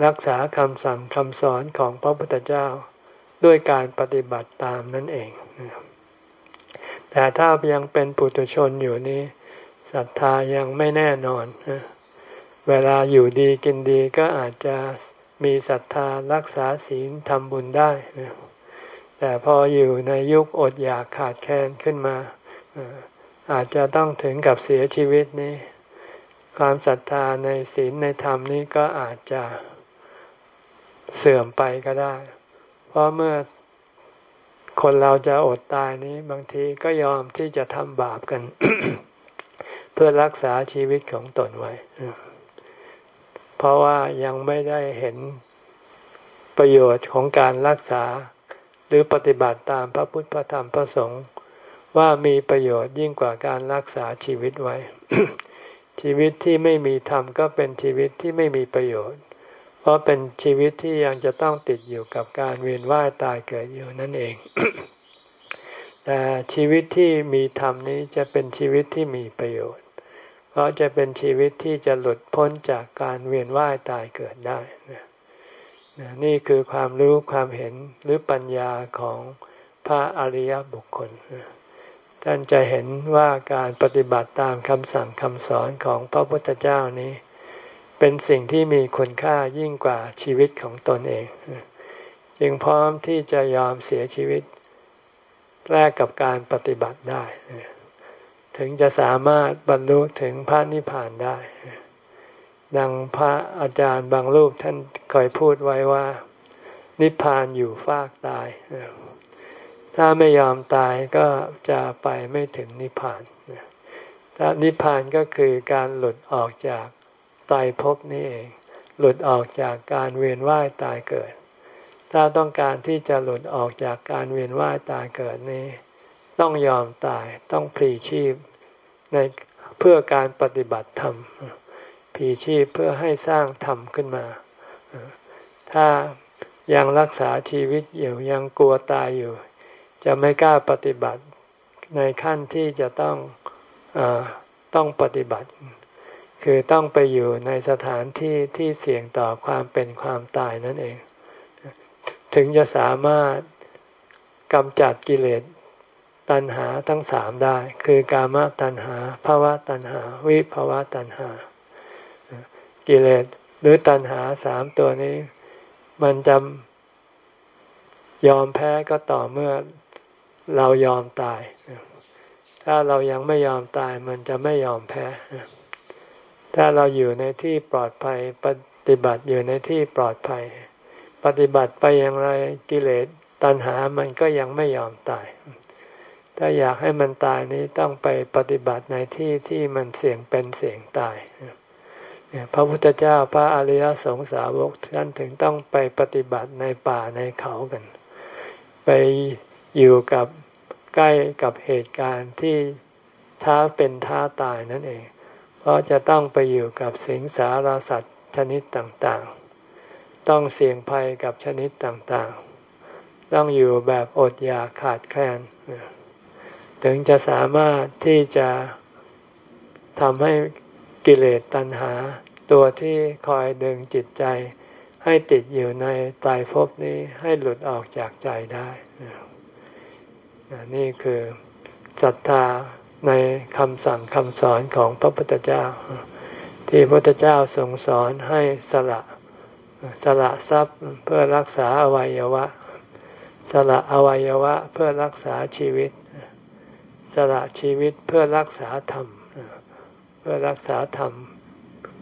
A: รักษาคำสั่งคำสอนของพระพุทธเจ้าด้วยการปฏิบัติตามนั่นเอง แต่ถ้ายังเป็นปุถุชนอยู่นี้ศรัทธายังไม่แน่นอน เวลาอยู่ดีกินดีก็อาจจะ มีศรัทธารักษาศีลทำบุญได้ แต่พออยู่ในยุคอดอยากขาดแคลนขึ้นมา อาจจะต้องถึงกับเสียชีวิตนี้ ความศรัทธาในศีลในธรรมนี้ก็อาจจะเสื่อมไปก็ได้ เพราะเมื่อคนเราจะอดตายนี้บางทีก็ยอมที่จะทำบาปกัน เพื่อรักษาชีวิตของตนไว้ เพราะว่ายังไม่ได้เห็นประโยชน์ของการรักษา หรือปฏิบัติตามพระพุทธพระธรรมพระสงฆ์ว่ามีประโยชน์ยิ่งกว่าการรักษาชีวิตไว้ ชีวิตที่ไม่มีธรรมก็เป็นชีวิตที่ไม่มีประโยชน์ เพราะเป็นชีวิตที่ยังจะต้องติดอยู่กับการเวียนว่ายตายเกิดอยู่นั่นเอง แต่ชีวิตที่มีธรรมนี้จะเป็นชีวิตที่มีประโยชน์ ราะจะเป็นชีวิตที่จะหลุดพ้นจากการเวียนว่ายตายเกิดได้นี่คือความรู้ความเห็นหรือปัญญาของพระอริยบุคคลท่านจะเห็นว่าการปฏิบัติตามคำสั่งคำสอนของพระพุทธเจ้านี้ เป็นสิ่งที่มีคุณค่ายิ่งกว่าชีวิตของตนเอง จึงพร้อมที่จะยอมเสียชีวิตแลกกับการปฏิบัติได้ ถึงจะสามารถบรรลุถึงพระนิพพานได้ ดังพระอาจารย์บางรูปท่านเคยพูดไว้ว่า นิพพานอยู่ฟากตาย ถ้าไม่ยอมตายก็จะไปไม่ถึงนิพพานถ้านิพพานก็คือการหลุดออกจากตายภพนี่เอง หลุดออกจากการเวียนว่ายตายเกิด ถ้าต้องการที่จะหลุดออกจากการเวียนว่ายตายเกิดนี้ ต้องยอมตายต้องพลีชีพในเพื่อการปฏิบัติธรรมพลีชีพเพื่อให้สร้างธรรมขึ้นมา ถ้ายังรักษาชีวิตอยู่ยังกลัวตายอยู่ จะไม่กล้าปฏิบัติในขั้นที่จะต้องอต้องปฏิบัติ คือต้องไปอยู่ในสถานที่ที่เสี่ยงต่อความเป็นความตายนั่นเอง ถึงจะสามารถกำจัดกิเลส ตัณหาทั้งสามได้ คือกามตัณหาภาวะตัณหา วิภาวะตัณหา กิเลสหรือตัณหาสามตัวนี้ มันจะยอมแพ้ก็ต่อเมื่อเรายอมตาย ถ้าเรายังไม่ยอมตายมันจะไม่ยอมแพ้ ถ้าเราอยู่ในที่ปลอดภัยปฏิบัติอยู่ในที่ปลอดภัย ปฏิบัติไปอย่างไรกิเลสตัณหามันก็ยังไม่ยอมตาย ถ้าอยากให้มันตายนี้ต้องไปปฏิบัติในที่ที่มันเสี่ยงเป็นเสี่ยงตายพระพุทธเจ้าพระอริยสงสาวกท่านถึงต้องไปปฏิบัติในป่าในเขากัน ไปอยู่กับใกล้กับเหตุการณ์ที่ท้าเป็นท้าตายนั่นเอง เพราะจะต้องไปอยู่กับสิงสารสัตว์ชนิดต่างๆ ต้องเสี่ยงภัยกับชนิดต่างๆ ต้องอยู่แบบอดอยากขาดแคลน ถึงจะสามารถที่จะทำให้กิเลสตัณหา ตัวที่คอยดึงจิตใจ ให้ติดอยู่ในตายภพนี้ให้หลุดออกจากใจได้นี่คือศรัทธาในคำสั่งคำสอนของพระพุทธเจ้า ที่พระพุทธเจ้าทรงสอนให้สละสละทรัพย์เพื่อรักษาอวัยวะ สละอวัยวะเพื่อรักษาชีวิต ละชีวิตเพื่อรักษาธรรม เพื่อรักษาธรรม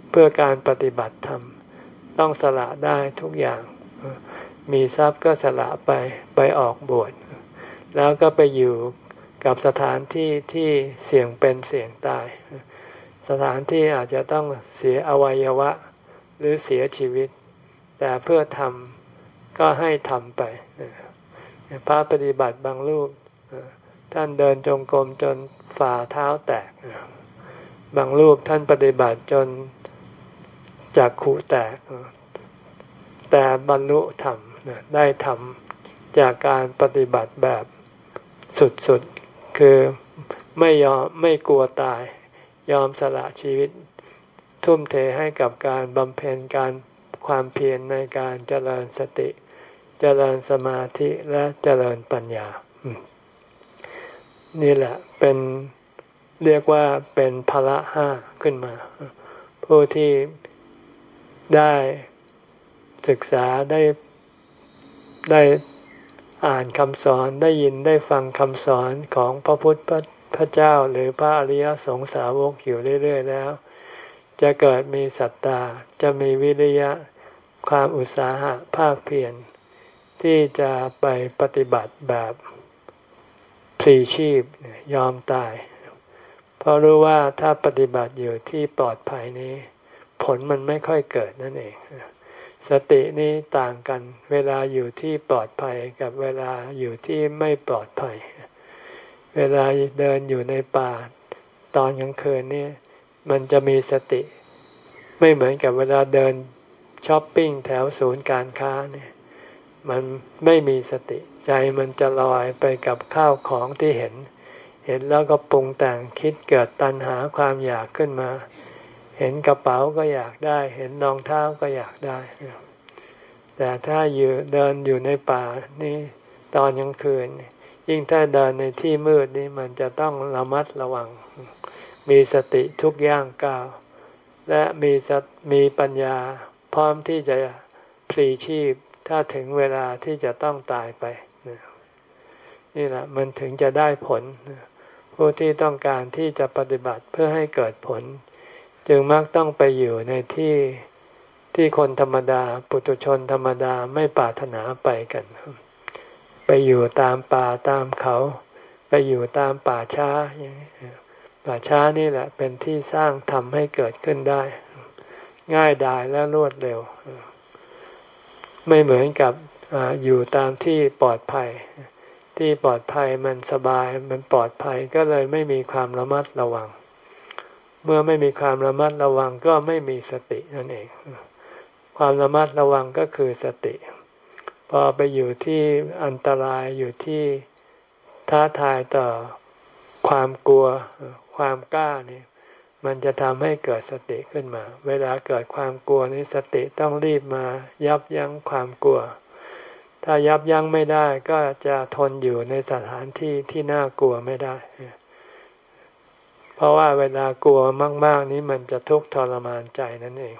A: เพื่อการปฏิบัติธรรม ต้องสละได้ทุกอย่าง มีทรัพย์ก็สละไปไปออกบวช แล้วก็ไปอยู่กับสถานที่ที่เสี่ยงเป็นเสี่ยงตาย สถานที่อาจจะต้องเสียอวัยวะหรือเสียชีวิต แต่เพื่อทำก็ให้ทำไป พระปฏิบัติบางรูป ท่านเดินจงกรมจนฝ่าเท้าแตก บางรูปท่านปฏิบัติจนจากขูแตก แต่บรรลุธรรมได้ทำจากการปฏิบัติแบบสุดๆ คือไม่ยอมไม่กลัวตาย ยอมสละชีวิต ทุ่มเทให้กับการบำเพ็ญการความเพียรในการเจริญสติ เจริญสมาธิและเจริญปัญญา นี่แหละเป็นเรียกว่าเป็นพละห้าขึ้นมา ผู้ที่ได้ศึกษาได้ได้อ่านคำสอนได้ยินได้ฟังคำสอนของพระพุทธพระเจ้าหรือพระอริยสงสาวกอยู่เรื่อย ๆ แล้ว จะเกิดมีศรัทธาจะมีวิริยะความอุตสาหะภาคเพียรที่จะไปปฏิบัติแบบ พลีชีพยอมตาย เพราะรู้ว่าถ้าปฏิบัติอยู่ที่ปลอดภัยนี้ ผลมันไม่ค่อยเกิดนั่นเอง สตินี้ต่างกัน เวลาอยู่ที่ปลอดภัยกับเวลาอยู่ที่ไม่ปลอดภัย เวลาเดินอยู่ในป่าตอนกลางคืนนี่มันจะมีสติ ไม่เหมือนกับเวลาเดินช้อปปิ้งแถวศูนย์การค้าเนี่ย มันไม่มีสติ ใจมันจะลอยไปกับข้าวของที่เห็น เห็นแล้วก็ปรุงแต่งคิดเกิดตัณหาความอยากขึ้นมา เห็นกระเป๋าก็อยากได้ เห็นรองเท้าก็อยากได้ แต่ถ้าอยู่เดินอยู่ในป่านี่ตอนกลางคืน ยิ่งถ้าเดินในที่มืดนี่มันจะต้องระมัดระวัง มีสติทุกย่างก้าว และมีสมีปัญญาพร้อมที่จะพลีชีพถ้าถึงเวลาที่จะต้องตายไป นี่แหละมันถึงจะได้ผล ผู้ที่ต้องการที่จะปฏิบัติเพื่อให้เกิดผล จึงมักต้องไปอยู่ในที่ที่คนธรรมดา ปุถุชนธรรมดาไม่ปรารถนาไปกัน ไปอยู่ตามป่าตามเขา ไปอยู่ตามป่าช้าป่าช้านี่แหละเป็นที่สร้างทำให้เกิดขึ้นได้ ง่ายดายและรวดเร็ว ไม่เหมือนกับออยู่ตามที่ปลอดภัย ที่ปลอดภัยมันสบาย มันปลอดภัยก็เลยไม่มีความระมัดระวัง เมื่อไม่มีความระมัดระวังก็ไม่มีสตินั่นเอง ความระมัดระวังก็คือสติ พอไปอยู่ที่อันตรายอยู่ที่ท้าทายต่อความกลัวความกล้านี่มันจะทำให้เกิดสติขึ้นมา เวลาเกิดความกลัวนี้สติต้องรีบมายับยั้งความกลัว ถ้ายับยั้งไม่ได้ก็จะทนอยู่ในสถานที่ที่น่ากลัวไม่ได้ เพราะว่าเวลากลัวมาก ๆ นี้มันจะทุกข์ทรมานใจนั่นเอง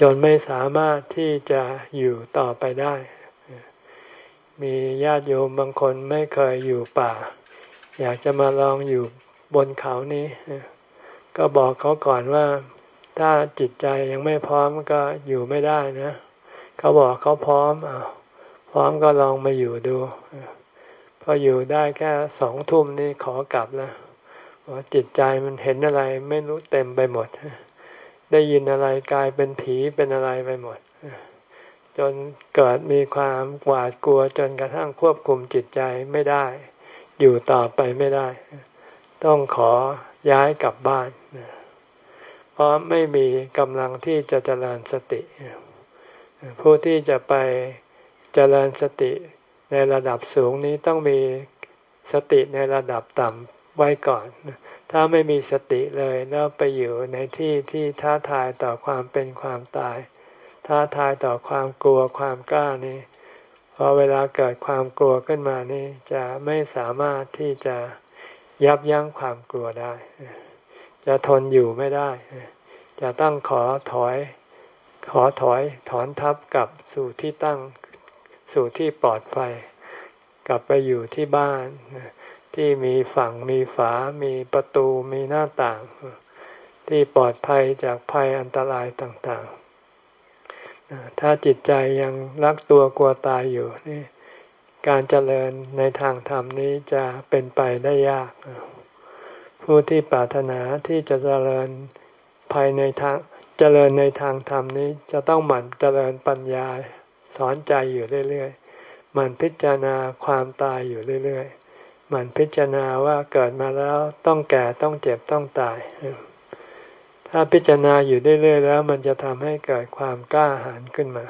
A: จนไม่สามารถที่จะอยู่ต่อไปได้ มีญาติโยมบางคนไม่เคยอยู่ป่า อยากจะมาลองอยู่บนเขานี้ ก็บอกเขาก่อนว่าถ้าจิตใจยังไม่พร้อมก็อยู่ไม่ได้นะ เขาบอกเขาพร้อมอาพ ร้อมก็ลองมาอยู่ดู พออยู่ได้แค่สองทุ่มนี่ขอกลับแล้วว่าจิตใจมันเห็นอะไรไม่รู้เต็มไปหมด ได้ยินอะไรกลายเป็นผีเป็นอะไรไปหมด จนเกิดมีความหวาดกลัวจนกระทั่งควบคุมจิตใจไม่ได้ อยู่ต่อไปไม่ได้ ต้องขอย้ายกลับบ้านเพราะไม่มีกำลังที่จะเจริญสติ ผู้ที่จะไป เจริญสติในระดับสูงนี้ต้องมีสติในระดับต่ำไว้ก่อน ถ้าไม่มีสติเลยแล้วไปอยู่ในที่ที่ท้าทายต่อความเป็นความตาย ท้าทายต่อความกลัวความกล้านี้พอเวลาเกิดความกลัวขึ้นมานี่จะไม่สามารถที่จะยับยั้งความกลัวได้ จะทนอยู่ไม่ได้ จะต้องขอถอย ขอถอยถอนทับกลับสู่ที่ตั้ง สู่ที่ปลอดภัย กลับไปอยู่ที่บ้าน ที่มีฝั่งมีฝา มีประตูมีหน้าต่าง ที่ปลอดภัยจากภัยอันตรายต่างๆ ถ้าจิตใจยังรักตัวกลัวตายอยู่นี่การเจริญในทางธรรมนี้จะเป็นไปได้ยาก ผู้ที่ปรารถนาที่จะเจริญภายในทางเจริญในทางธรรมนี้จะต้องหมั่นเจริญปัญญา สอนใจอยู่เรื่อยๆมันพิจารณาความตายอยู่เรื่อยๆมันพิจารณาว่าเกิดมาแล้วต้องแก่ต้องเจ็บต้องตาย ถ้าพิจารณาอยู่เรื่อยๆแล้ว มันจะทำให้เกิดความกล้าหาญขึ้นมา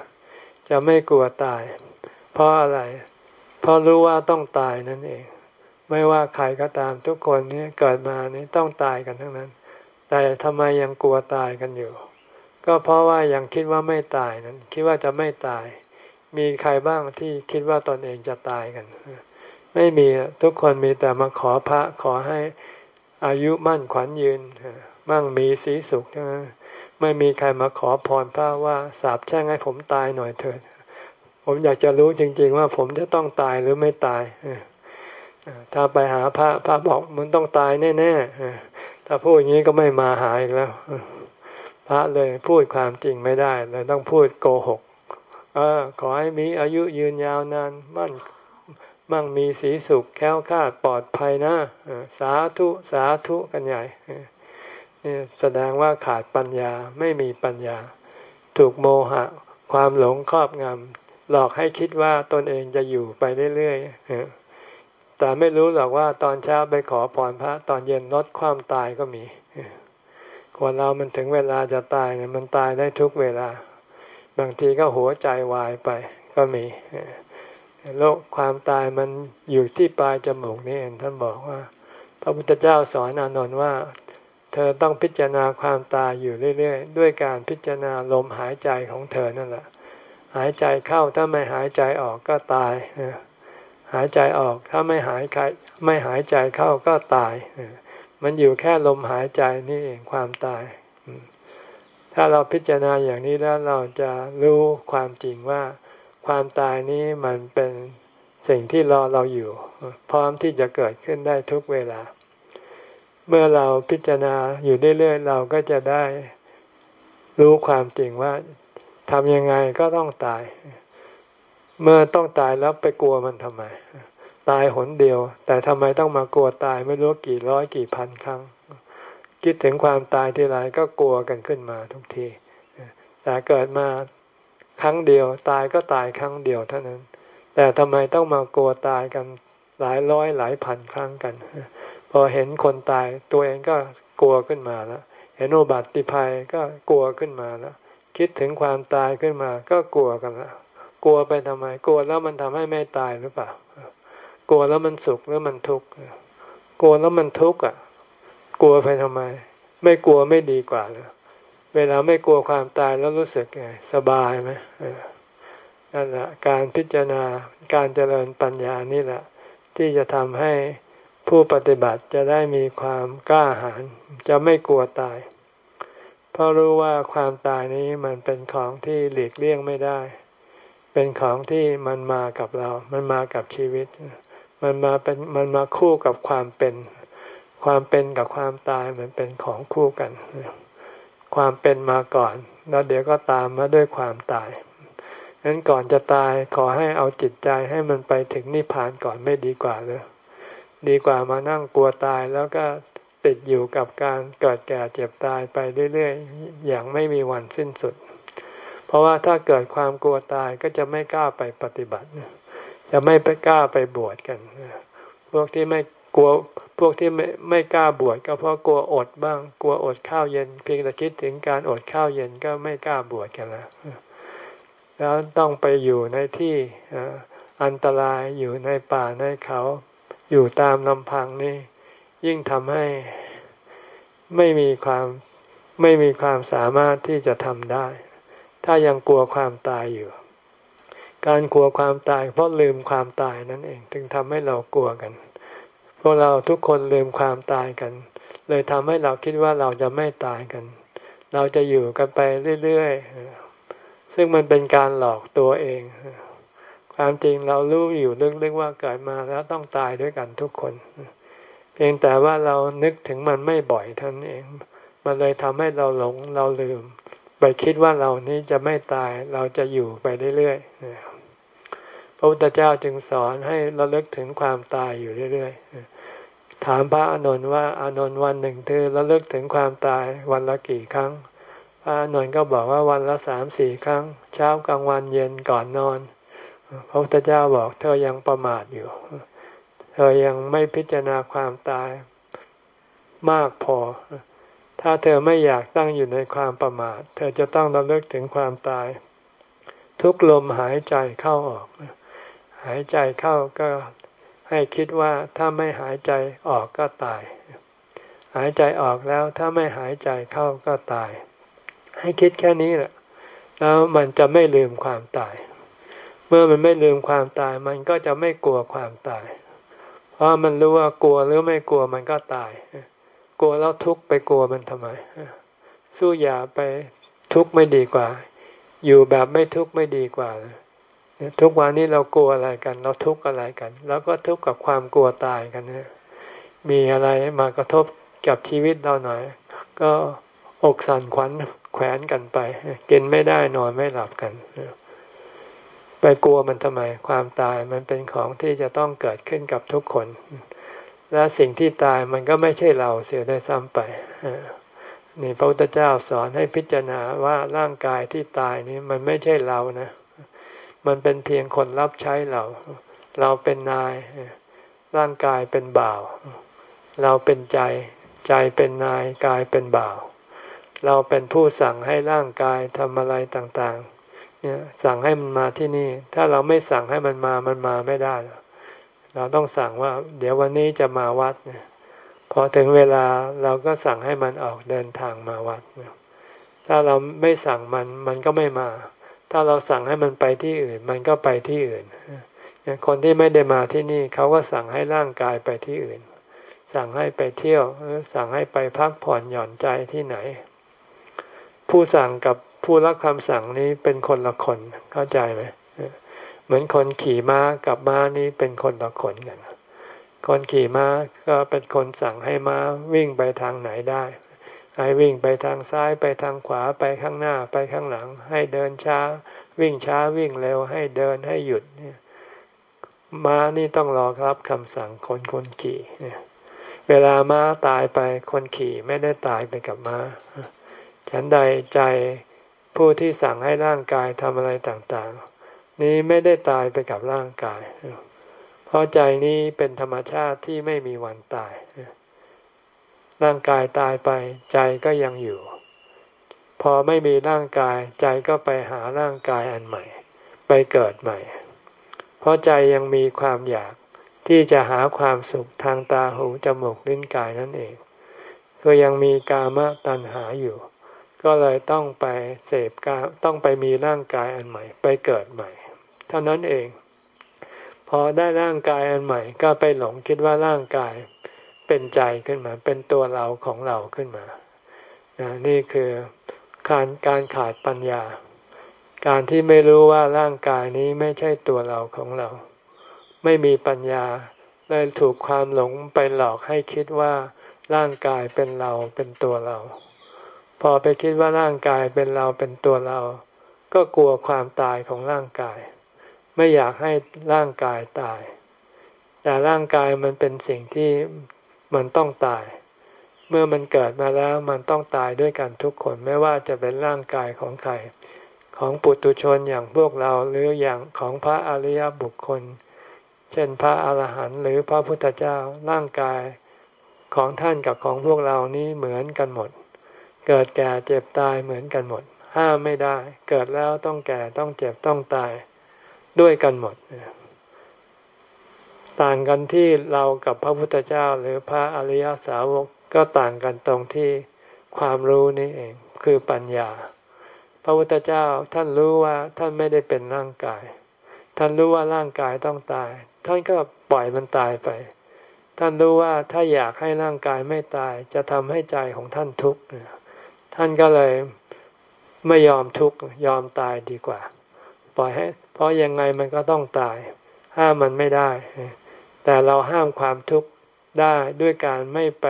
A: จะไม่กลัวตาย เพราะอะไร เพราะรู้ว่าต้องตายนั่นเอง ไม่ว่าใครก็ตามทุกคนนี้เกิดมานี้ต้องตายกันทั้งนั้น แต่ทำไมยังกลัวตายกันอยู่ก็เพราะว่ายังคิดว่าไม่ตายนั้น คิดว่าจะไม่ตาย มีใครบ้างที่คิดว่าตนเองจะตายกัน ไม่มีทุกคนมีแต่มาขอพระขอให้อายุมั่นขวัญยืนมั่งมีสีสุขไม่มีใครมาขอพรพระว่าสาบแช่งให้ผมตายหน่อยเถิด ผมอยากจะรู้จริง ๆ ว่าผมจะต้องตายหรือไม่ตายถ้าไปหาพระพระบอกมันต้องตายแน่ๆถ้าพูดอย่างนี้ก็ไม่มาหาอีกแล้วพระเลยพูดความจริงไม่ได้เลยต้องพูดโกหก เออขอให้มีอายุยืนยาวนานมั่นมั่งมีสีสุขแค้วคาดปลอดภัยนะสาธุสาธุกันใหญ่นี่แสดงว่าขาดปัญญาไม่มีปัญญา ถูกโมหะ ความหลงครอบงำหลอกให้คิดว่าตนเองจะอยู่ไปเรื่อยๆแต่ไม่รู้หรอกว่าตอนเช้าไปขอพรพระ ตอนเย็นลดความตายก็มีคนเรามันถึงเวลาจะตายเนี่ยมันตายได้ทุกเวลา บางทีก็หัวใจวายไปก็มีโรคความตายมันอยู่ที่ปลายจมูกนี่เองท่านบอกว่า พระพุทธเจ้าสอนอานนท์ว่า เธอต้องพิจารณาความตายอยู่เรื่อยๆ ด้วยการพิจารณาลมหายใจของเธอนั่นแหละ หายใจเข้าถ้าไม่หายใจออกก็ตายหายใจออกถ้าไม่หายใจไม่หายใจเข้าก็ตายมันอยู่แค่ลมหายใจนี่เองความตาย ถ้าเราพิจารณาอย่างนี้แล้วเราจะรู้ความจริงว่า ความตายนี้มันเป็นสิ่งที่รอเราอยู่ พร้อมที่จะเกิดขึ้นได้ทุกเวลา เมื่อเราพิจารณาอยู่เรื่อยๆเราก็จะได้รู้ความจริงว่าทำยังไงก็ต้องตาย เมื่อต้องตายแล้วไปกลัวมันทำไม ตายหนเดียว แต่ทำไมต้องมากลัวตายไม่รู้กี่ร้อยกี่พันครั้ง คิดถึงความตายทีไรก็กลัวกันขึ้นมาทุกทีแต่เกิดมาครั้งเดียวตายก็ตายครั้งเดียวเท่านั้น แต่ทำไมต้องมากลัวตายกันหลายร้อยหลายพันครั้งกัน พอเห็นคนตายตัวเองก็กลัวขึ้นมาแล้วเห็นอุบัติภัยก็กลัวขึ้นมาแล้วคิดถึงความตายขึ้นมาก็กลัวกันละกลัวไปทำไม กลัวแล้วมันทำให้ไม่ตายหรือเปล่ากลัวแล้วมันสุขหรือมันทุกข์กลัวแล้วมันทุกข์อะ กลัวไปทำไม ไม่กลัวไม่ดีกว่าเลยเวลาไม่กลัวความตายแล้วรู้สึกไงสบายไหมนั่นแหละการพิจารณาการเจริญปัญญานี่แหละ ที่จะทำให้ผู้ปฏิบัติจะได้มีความกล้าหาญจะไม่กลัวตาย เพราะรู้ว่าความตายนี้มันเป็นของที่หลีกเลี่ยงไม่ได้ เป็นของที่มันมากับเรา มันมากับชีวิต มันมาเป็นมันมาคู่กับความเป็น ความเป็นกับความตายเหมันเป็นของคู่กัน ความเป็นมาก่อน แล้วเดี๋ยวก็ตามมาด้วยความตายงั้นก่อนจะตายขอให้เอาจิตใจให้มันไปถึงนิพพานก่อนไม่ดีกว่าเลยดีกว่ามานั่งกลัวตายแล้วก็ติดอยู่กับการเกิดแก่เจ็บตายไปเรื่อยๆ อย่างไม่มีวันสิ้นสุด เพราะว่าถ้าเกิดความกลัวตายก็จะไม่กล้าไปปฏิบัติ จะไม่ไปกล้าไปบวชกัน พวกที่ไม่ กลัวพวกที่ไม่ไม่กล้าบวชก็เพราะกลัวอดบ้าง กลัวอดข้าวเย็น เพียงแต่คิดถึงการอดข้าวเย็นก็ไม่กล้าบวชกันแล้วแล้วต้องไปอยู่ในที่อันตรายอยู่ในป่าในเขา อยู่ตามลำพังนี่ ยิ่งทำให้ไม่มีความไม่มีความสามารถที่จะทำได้ ถ้ายังกลัวความตายอยู่ การกลัวความตายเพราะลืมความตายนั่นเอง ถึงทำให้เรากลัวกัน พวกเราทุกคนลืมความตายกัน เลยทำให้เราคิดว่าเราจะไม่ตายกัน เราจะอยู่กันไปเรื่อยๆ ซึ่งมันเป็นการหลอกตัวเอง ความจริงเรารู้อยู่ลึกๆว่าเกิดมาแล้วต้องตายด้วยกันทุกคน เพียงแต่ว่าเรานึกถึงมันไม่บ่อยท่านเอง มันเลยทำให้เราหลงเราลืม ไปคิดว่าเรานี้จะไม่ตายเราจะอยู่ไปเรื่อยๆ พระพุทธเจ้าจึงสอนให้เราเลิกถึงความตายอยู่เรื่อยๆ ถามพระอานนท์ว่าอานนท์วันหนึ่งเธอระลึกถึงความตายวันละกี่ครั้ง พระอานนท์ก็บอกว่าวันละสามสี่ครั้ง เช้ากลางวันเย็นก่อนนอน พระพุทธเจ้าบอกเธอยังประมาทอยู่ เธอยังไม่พิจารณาความตายมากพอ ถ้าเธอไม่อยากตั้งอยู่ในความประมาท เธอจะต้องระลึกถึงความตาย ทุกลมหายใจเข้าออก หายใจเข้าก็ให้คิดว่าถ้าไม่หายใจออกก็ตาย หายใจออกแล้วถ้าไม่หายใจเข้าก็ตาย ให้คิดแค่นี้แหละ แล้วมันจะไม่ลืมความตาย เมื่อมันไม่ลืมความตาย มันก็จะไม่กลัวความตาย เพราะมันรู้ว่ากลัวหรือไม่กลัวมันก็ตาย กลัวแล้วทุกข์ไปกลัวมันทำไม สู้อย่าไปทุกข์ไม่ดีกว่า อยู่แบบไม่ทุกข์ไม่ดีกว่าเลย ทุกวันนี้เรากลัวอะไรกัน เราทุกข์อะไรกันเราก็ทุกข์กับความกลัวตายกันเนี่ยมีอะไรมากระทบกับชีวิตเราหน่อย ก็อกสั่นขวัญแขวนกันไป กินไม่ได้นอนไม่หลับกัน ไปกลัวมันทำไม ความตายมันเป็นของที่จะต้องเกิดขึ้นกับทุกคน และสิ่งที่ตายมันก็ไม่ใช่เราเสียได้ซ้ำไปนี่พระพุทธเจ้าสอนให้พิจารณาว่าร่างกายที่ตายนี้มันไม่ใช่เรานะ มันเป็นเพียงคนรับใช้เรา เราเป็นนาย ร่างกายเป็นบ่าว เราเป็นใจ ใจเป็นนาย กายเป็นบ่าว เราเป็นผู้สั่งให้ร่างกายทำอะไรต่างๆ เนี่ยสั่งให้มันมาที่นี่ ถ้าเราไม่สั่งให้มันมา มันมาไม่ได้ เราต้องสั่งว่า เดี๋ยววันนี้จะมาวัดเนี่ยพอถึงเวลาเราก็สั่งให้มันออกเดินทางมาวัด ถ้าเราไม่สั่งมัน มันก็ไม่มา ถ้าเราสั่งให้มันไปที่อื่น มันก็ไปที่อื่นคนที่ไม่ได้มาที่นี่เขาก็สั่งให้ร่างกายไปที่อื่น สั่งให้ไปเที่ยวสั่งให้ไปพักผ่อนหย่อนใจที่ไหน ผู้สั่งกับผู้รับคำสั่งนี้เป็นคนละคนเข้าใจไหมเหมือนคนขี่ม้ากับม้านี้เป็นคนละคนกันคนขี่ม้าก็เป็นคนสั่งให้ม้าวิ่งไปทางไหนได้ ให้วิ่งไปทางซ้ายไปทางขวาไปข้างหน้าไปข้างหลัง ให้เดินช้า วิ่งช้าวิ่งเร็วให้เดินให้หยุดเนี่ยม้านี่ต้องรอรับคำสั่งคนคนขี่เนี่ยเวลาม้าตายไปคนขี่ไม่ได้ตายไปกับม้า ฉันใดใจผู้ที่สั่งให้ร่างกายทำอะไรต่างๆ นี้ไม่ได้ตายไปกับร่างกาย เพราะใจนี้เป็นธรรมชาติที่ไม่มีวันตาย ร่างกายตายไปใจก็ยังอยู่ พอไม่มีร่างกายใจก็ไปหาร่างกายอันใหม่ ไปเกิดใหม่ เพราะใจยังมีความอยากที่จะหาความสุขทางตาหูจมูกลิ้นกายนั่นเอง ก็ยังมีกามตัณหาอยู่ ก็เลยต้องไปเสพกาต้องไปมีร่างกายอันใหม่ ไปเกิดใหม่ เท่านั้นเอง พอได้ร่างกายอันใหม่ ก็ไปหลงคิดว่าร่างกาย เป็นใจขึ้นมา เป็นตัวเราของเราขึ้นมานี่คือการการขาดปัญญา การที่ไม่รู้ว่าร่างกายนี้ไม่ใช่ตัวเราของเรา ไม่มีปัญญาเลยถูกความหลงไปหลอกให้คิดว่าร่างกายเป็นเราเป็นตัวเรา พอไปคิดว่าร่างกายเป็นเราเป็นตัวเรา ก็กลัวความตายของร่างกาย ไม่อยากให้ร่างกายตาย แต่ร่างกายมันเป็นสิ่งที่ มันต้องตาย เมื่อมันเกิดมาแล้วมันต้องตายด้วยกันทุกคนไม่ว่าจะเป็นร่างกายของใคร ของปุตุชนอย่างพวกเราหรืออย่างของพระอริยบุคคล เช่นพระอาหารหันต์หรือพระพุทธเจ้าร่างกายของท่านกับของพวกเรานี้เหมือนกันหมด เกิดแก่เจ็บตายเหมือนกันหมด ห้ามไม่ได้ เกิดแล้วต้องแก่ต้องเจ็บต้องตาย ด้วยกันหมด ต่างกันที่เรากับพระพุทธเจ้าหรือพระอริยสาวกก็ต่างกันตรงที่ความรู้นี่เองคือปัญญา พระพุทธเจ้าท่านรู้ว่าท่านไม่ได้เป็นร่างกาย ท่านรู้ว่าร่างกายต้องตาย ท่านก็ปล่อยมันตายไป ท่านรู้ว่าถ้าอยากให้ร่างกายไม่ตายจะทำให้ใจของท่านทุกข์ท่านก็เลยไม่ยอมทุกข์ยอมตายดีกว่า ปล่อยให้ เพราะยังไงมันก็ต้องตาย ห้ามมันไม่ได้ แต่เราห้ามความทุกข์ได้ด้วยการไม่ไป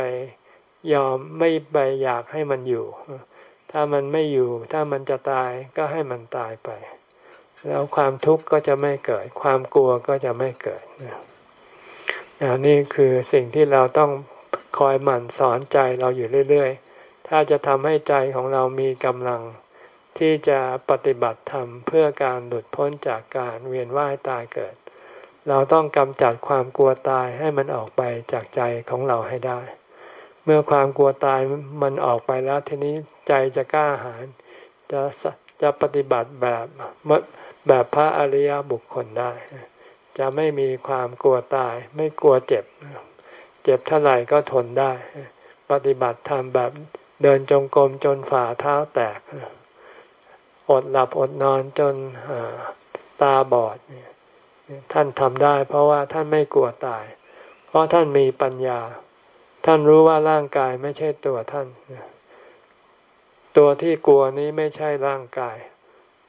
A: ยอมไม่ไปอยากให้มันอยู่ ถ้ามันไม่อยู่ ถ้ามันจะตายก็ให้มันตายไป แล้วความทุกข์ก็จะไม่เกิด ความกลัวก็จะไม่เกิดนี่คือสิ่งที่เราต้องคอยหมั่นสอนใจเราอยู่เรื่อย ๆ ถ้าจะทำให้ใจของเรามีกำลังที่จะปฏิบัติธรรมเพื่อการหลุดพ้นจากการเวียนว่ายตายเกิด เราต้องกำจัดความกลัวตายให้มันออกไปจากใจของเราให้ได้ เมื่อความกลัวตายมันออกไปแล้วทีนี้ใจจะกล้าหาญจะจะปฏิบัติแบบแบบพระอริยบุคคลได้ จะไม่มีความกลัวตาย ไม่กลัวเจ็บ เจ็บเท่าไหร่ก็ทนได้ ปฏิบัติธรรมแบบเดินจงกรมจนฝ่าเท้าแตก อดหลับอดนอนจนตาบอด ท่านทำได้ เพราะว่าท่านไม่กลัวตาย เพราะท่านมีปัญญา ท่านรู้ว่าร่างกายไม่ใช่ตัวท่าน ตัวที่กลัวนี้ไม่ใช่ร่างกาย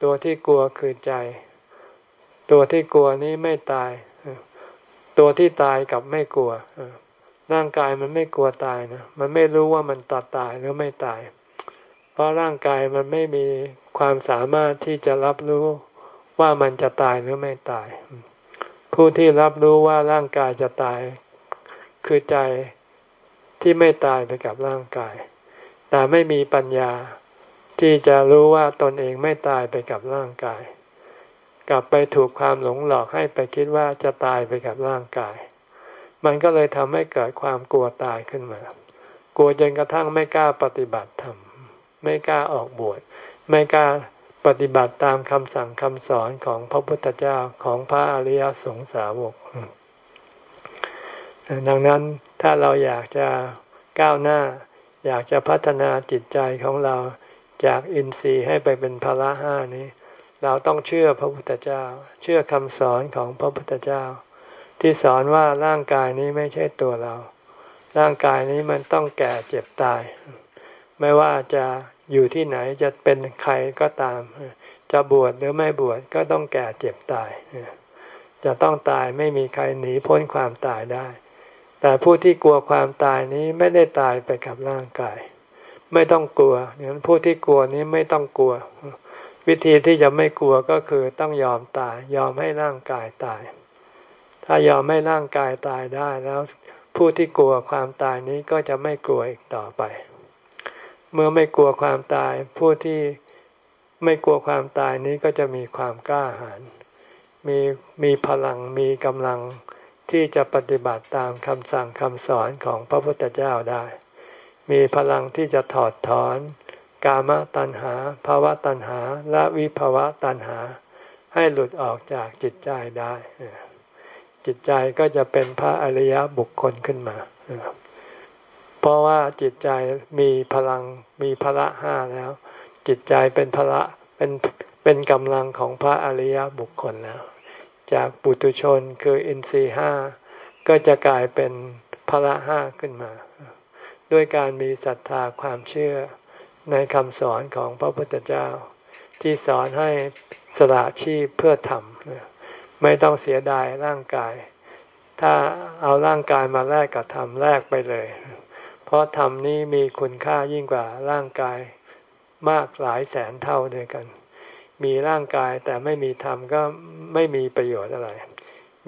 A: ตัวที่กลัวคือใจ ตัวที่กลัวนี้ไม่ตาย ตัวที่ตายกับไม่กลัวร่างกายมันไม่กลัวตายนะ มันไม่รู้ว่ามันตัดตายหรือไม่ตาย เพราะร่างกายมันไม่มีความสามารถที่จะรับรู้ว่ามันจะตายหรือไม่ตาย ผู้ที่รับรู้ว่าร่างกายจะตาย คือใจที่ไม่ตายไปกับร่างกาย แต่ไม่มีปัญญาที่จะรู้ว่าตนเองไม่ตายไปกับร่างกาย กลับไปถูกความหลงหลอกให้ไปคิดว่าจะตายไปกับร่างกาย มันก็เลยทำให้เกิดความกลัวตายขึ้นมา กลัวจนกระทั่งไม่กล้าปฏิบัติธรรมไม่กล้าออกบวชไม่กล้า ปฏิบัติตามคำสั่งคำสอนของพระพุทธเจ้าของพระอริยสงสาวก ดังนั้นถ้าเราอยากจะก้าวหน้า อยากจะพัฒนาจิตใจของเราจากอินทรีย์ให้ไปเป็นพละห้านี้ เราต้องเชื่อพระพุทธเจ้า เชื่อคำสอนของพระพุทธเจ้า ที่สอนว่าร่างกายนี้ไม่ใช่ตัวเรา ร่างกายนี้มันต้องแก่เจ็บตาย ไม่ว่าจะ อยู่ที่ไหนจะเป็นใครก็ตาม จะบวชหรือไม่บวชก็ต้องแก่เจ็บตาย จะต้องตายไม่มีใครหนีพ้นความตายได้ แต่ผู้ที่กลัวความตายนี้ไม่ได้ตายไปกับร่างกาย ไม่ต้องกลัวเนี่ยผู้ที่กลัวนี้ไม่ต้องกลัว วิธีที่จะไม่กลัวก็คือต้องยอมตาย ยอมให้ร่างกายตาย ถ้ายอมให้ร่างกายตายได้แล้วผู้ที่กลัวความตายนี้ก็จะไม่กลัวอีกต่อไป เมื่อไม่กลัวความตาย ผู้ที่ไม่กลัวความตายนี้ก็จะมีความกล้าหาญมีมีพลังมีกำลังที่จะปฏิบัติตามคำสั่งคำสอนของพระพุทธเจ้าได้ มีพลังที่จะถอดถอน กามตัณหาภาวะตัณหา และวิภาวะตัณหา ให้หลุดออกจากจิตใจได้ จิตใจก็จะเป็นพระอริยบุคคลขึ้นมา เพราะว่าจิตใจมีพลังมีพละห้าแล้ว จิตใจเป็นพละเป็นเป็นกำลังของพระอริยบุคคลแล้ว จากปุตุชนคืออินทรีห้าก็จะกลายเป็นพละห้าขึ้นมา ด้วยการมีศรัทธาความเชื่อในคำสอนของพระพุทธเจ้า ที่สอนให้สละชีพเพื่อทำไม่ต้องเสียดายร่างกาย ถ้าเอาร่างกายมาแลกกับธรรมแลกไปเลย เพราะธรรมนี้มีคุณค่ายิ่งกว่าร่างกายมากหลายแสนเท่าด้วยกัน มีร่างกายแต่ไม่มีธรรมก็ไม่มีประโยชน์อะไร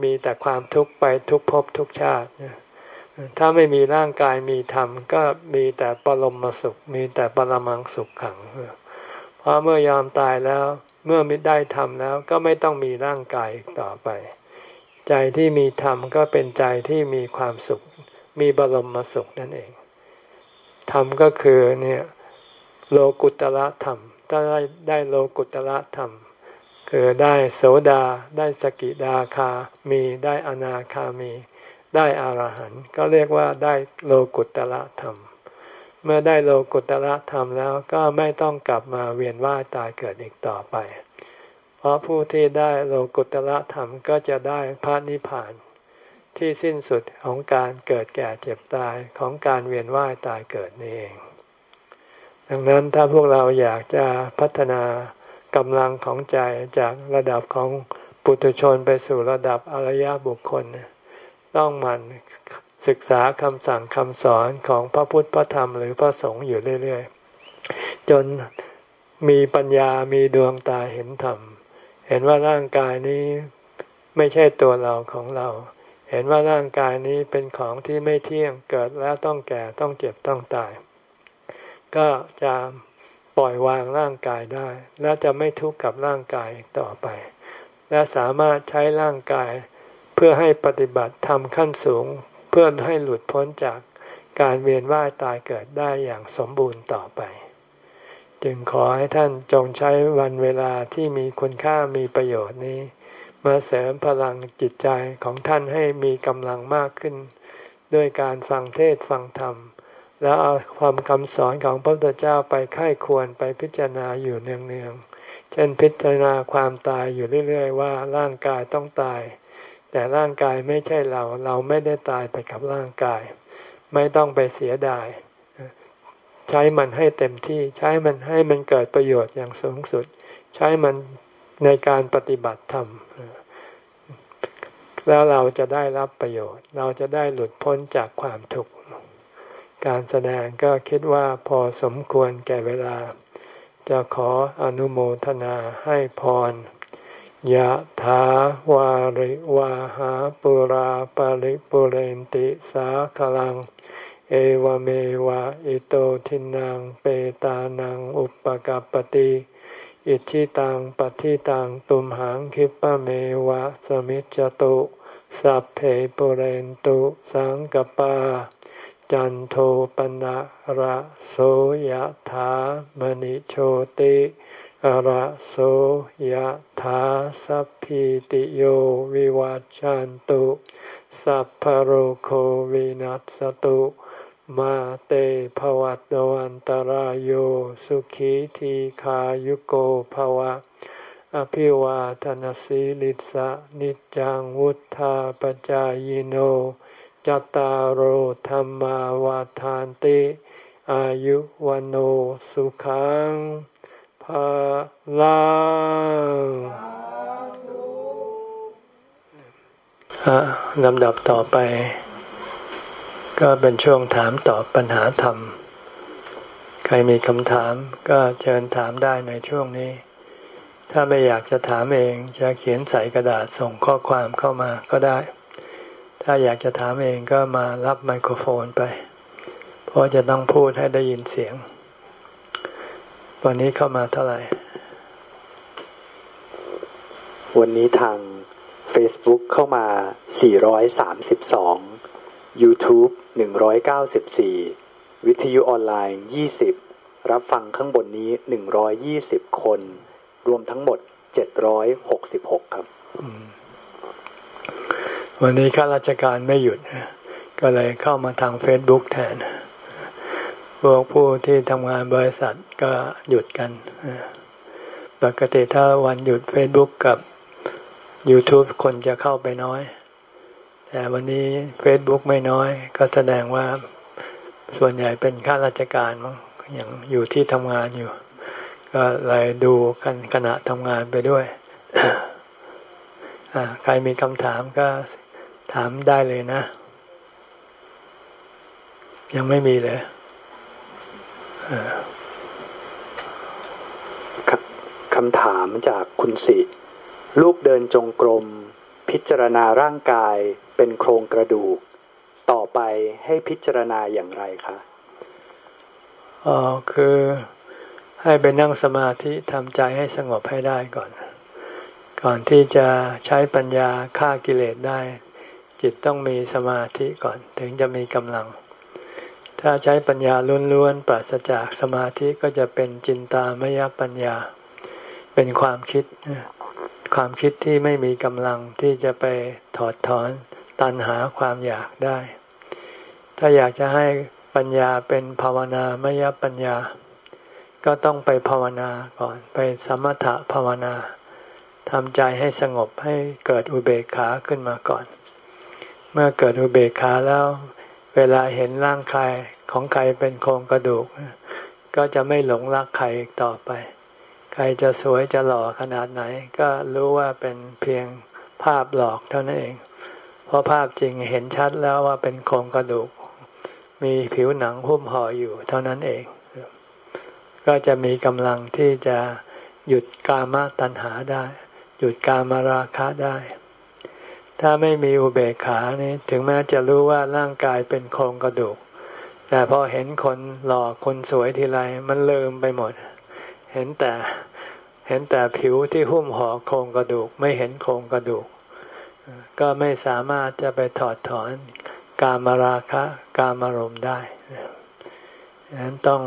A: มีแต่ความทุกข์ไปทุกภพทุกชาติ ถ้าไม่มีร่างกายมีธรรมก็มีแต่ปรมมาสุข มีแต่ปรมังสุขขัง เพราะเมื่อยอมตายแล้วเมื่อไม่ได้ธรรมแล้วก็ไม่ต้องมีร่างกายต่อไป ใจที่มีธรรมก็เป็นใจที่มีความสุข มีบรมมาสุขนั่นเอง ธรรมก็คือเนี่ยโลกุตละธรรมถ้าได้ได้โลกุตละธรรม คือได้โสดา ได้สกิดาคามีได้อนาคามี ได้อารหันต์ก็เรียกว่าได้โลกุตละธรรม เมื่อได้โลกุตละธรรมแล้วก็ไม่ต้องกลับมาเวียนว่ายตายเกิดอีกต่อไป เพราะผู้ที่ได้โลกุตละธรรมก็จะได้พระนิพพาน ที่สิ้นสุดของการเกิดแก่เจ็บตายของการเวียนว่ายตายเกิดนี่เอง ดังนั้นถ้าพวกเราอยากจะพัฒนากำลังของใจจากระดับของปุถุชนไปสู่ระดับอริยบุคคล ต้องมันศึกษาคำสั่งคำสอนของพระพุทธพระธรรมหรือพระสงฆ์อยู่เรื่อยๆ จนมีปัญญามีดวงตาเห็นธรรม เห็นว่าร่างกายนี้ไม่ใช่ตัวเราของเรา เห็นว่าร่างกายนี้เป็นของที่ไม่เที่ยงเกิดแล้วต้องแก่ต้องเจ็บต้องตาย ก็จะปล่อยวางร่างกายได้ และจะไม่ทุกข์กับร่างกายต่อไป และสามารถใช้ร่างกายเพื่อให้ปฏิบัติทำขั้นสูง เพื่อให้หลุดพ้นจากการเวียนว่ายตายเกิดได้อย่างสมบูรณ์ต่อไป จึงขอให้ท่านจงใช้วันเวลาที่มีคุณค่ามีประโยชน์นี้ มาเสริมพลังจิตใจของท่านให้มีกำลังมากขึ้น ด้วยการฟังเทศฟังธรรม แล้วเอาความคำสอนของพระพุทธเจ้าไปไข้ควรไปพิจารณาอยู่เนืองๆ เช่นพิจารณาความตายอยู่เรื่อยๆว่าร่างกายต้องตาย แต่ร่างกายไม่ใช่เราเราไม่ได้ตายไปกับร่างกาย ไม่ต้องไปเสียดาย ใช้มันให้เต็มที่ใช้มันให้มันเกิดประโยชน์อย่างสูงสุด ใช้มัน ในการปฏิบัติธรรม แล้วเราจะได้รับประโยชน์ เราจะได้หลุดพ้นจากความทุกข์ การแสดงก็คิดว่าพอสมควรแก่เวลา จะขออนุโมทนาให้พรยะถาวาริวาหาปุราปาริปุเรนติสาคลัง เอวเมวะอิโตทินังเปตานังอุปกัปติ อิชิตังปฏิตังตุมหังคิปะเมวะสมิจจตุสัพเพปุเรนตุสังกปา จันโทปนะระโสยถามณิโชติระโสยถาสัพพิติโยวิวัจจันตุ สัพพโรโควินัสตุ มาเตภวัตวันตารโยสุขีทีขายุโกภวะ อภิวาทนสีลิสะนิจังวุธาปจายโนจตารโหธรรมาวาทานติ อายุวันโอสุขังภาลังลำดับต่อไป ก็เป็นช่วงถามตอบปัญหาธรรม ใครมีคำถามก็เชิญถามได้ในช่วงนี้ ถ้าไม่อยากจะถามเองจะเขียนใส่กระดาษส่งข้อความเข้ามาก็ได้ ถ้าอยากจะถามเองก็มารับไมโครโฟนไป เพราะจะต้องพูดให้ได้ยินเสียง วันนี้เข้ามาเท่าไหร่
B: วันนี้ทาง Facebook เข้ามา 432 YouTube 194 วิทยุออนไลน์ 20 รับฟังข้างบนนี้ 120 คน รวมทั้งหมด 766 ครับ
A: วันนี้ข้าราชการไม่หยุด ก็เลยเข้ามาทาง Facebook แทน พวกผู้ที่ทำงานบริษัทก็หยุดกัน ปกติถ้าวันหยุด Facebook กับ YouTube คนจะเข้าไปน้อย แต่วันนี้เฟซบุ๊กไม่น้อย ก็แสดงว่าส่วนใหญ่เป็นข้าราชการมั้งอย่างอยู่ที่ทำงานอยู่ ก็เลยดูกันขณะทำงานไปด้วยใครมีคำถามก็ถามได้เลยนะ ยังไม่มีเลย
B: คำถามจากคุณสิ ลูกเดินจงกรม พิจารณาร่างกายเป็นโครงกระดูก ต่อไปให้พิจารณาอย่างไรคะ
A: อ๋อคือให้ไปนั่งสมาธิทำใจให้สงบให้ได้ก่อน ก่อนที่จะใช้ปัญญาฆ่ากิเลสได้ จิตต้องมีสมาธิก่อน ถึงจะมีกำลัง ถ้าใช้ปัญญาล้วนๆปราศจากสมาธิก็จะเป็นจินตามยปัญญา เป็นความคิด ความคิดที่ไม่มีกำลังที่จะไปถอดถอนตัณหาความอยากได้ ถ้าอยากจะให้ปัญญาเป็นภาวนามยปัญญา ก็ต้องไปภาวนาก่อน ไปสมถะภาวนาทำใจให้สงบให้เกิดอุเบกขาขึ้นมาก่อน เมื่อเกิดอุเบกขาแล้ว เวลาเห็นร่างกายของใครเป็นโครงกระดูก ก็จะไม่หลงรักใครอีกต่อไป ใครจะสวยจะหล่อขนาดไหน ก็รู้ว่าเป็นเพียงภาพหลอกเท่านั้นเอง เพราะภาพจริงเห็นชัดแล้วว่าเป็นโครงกระดูก มีผิวหนังหุ้มห่ออยู่เท่านั้นเอง ก็จะมีกำลังที่จะหยุดกามตัณหาได้ หยุดกามราคะได้ ถ้าไม่มีอุเบกขานี่ถึงแม้จะรู้ว่าร่างกายเป็นโครงกระดูก แต่พอเห็นคนหล่อคนสวยทีไรมันลืมไปหมด เห็นแต่เห็นแต่ผิวที่หุ้มห่อโครงกระดูก ไม่เห็นโครงกระดูก ก็ไม่สามารถจะไปถอดถอนกามราคะกามารมณ์ได้ดังนั้นต้อง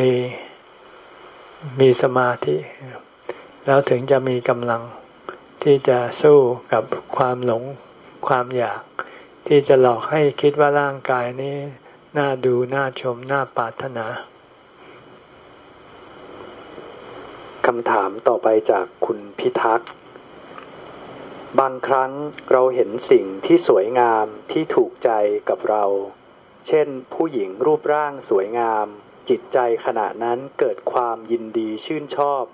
A: มีมีสมาธิ แล้วถึงจะมีกำลังที่จะสู้กับความหลงความอยาก ที่จะหลอกให้คิดว่าร่างกายนี้ น่าดู น่าชม น่าปรารถนา
B: คำถามต่อไปจากคุณพิทักษ์ บางครั้งเราเห็นสิ่งที่สวยงามที่ถูกใจกับเรา เช่น ผู้หญิงรูปร่างสวยงาม จิตใจขณะนั้นเกิดความยินดีชื่นชอบ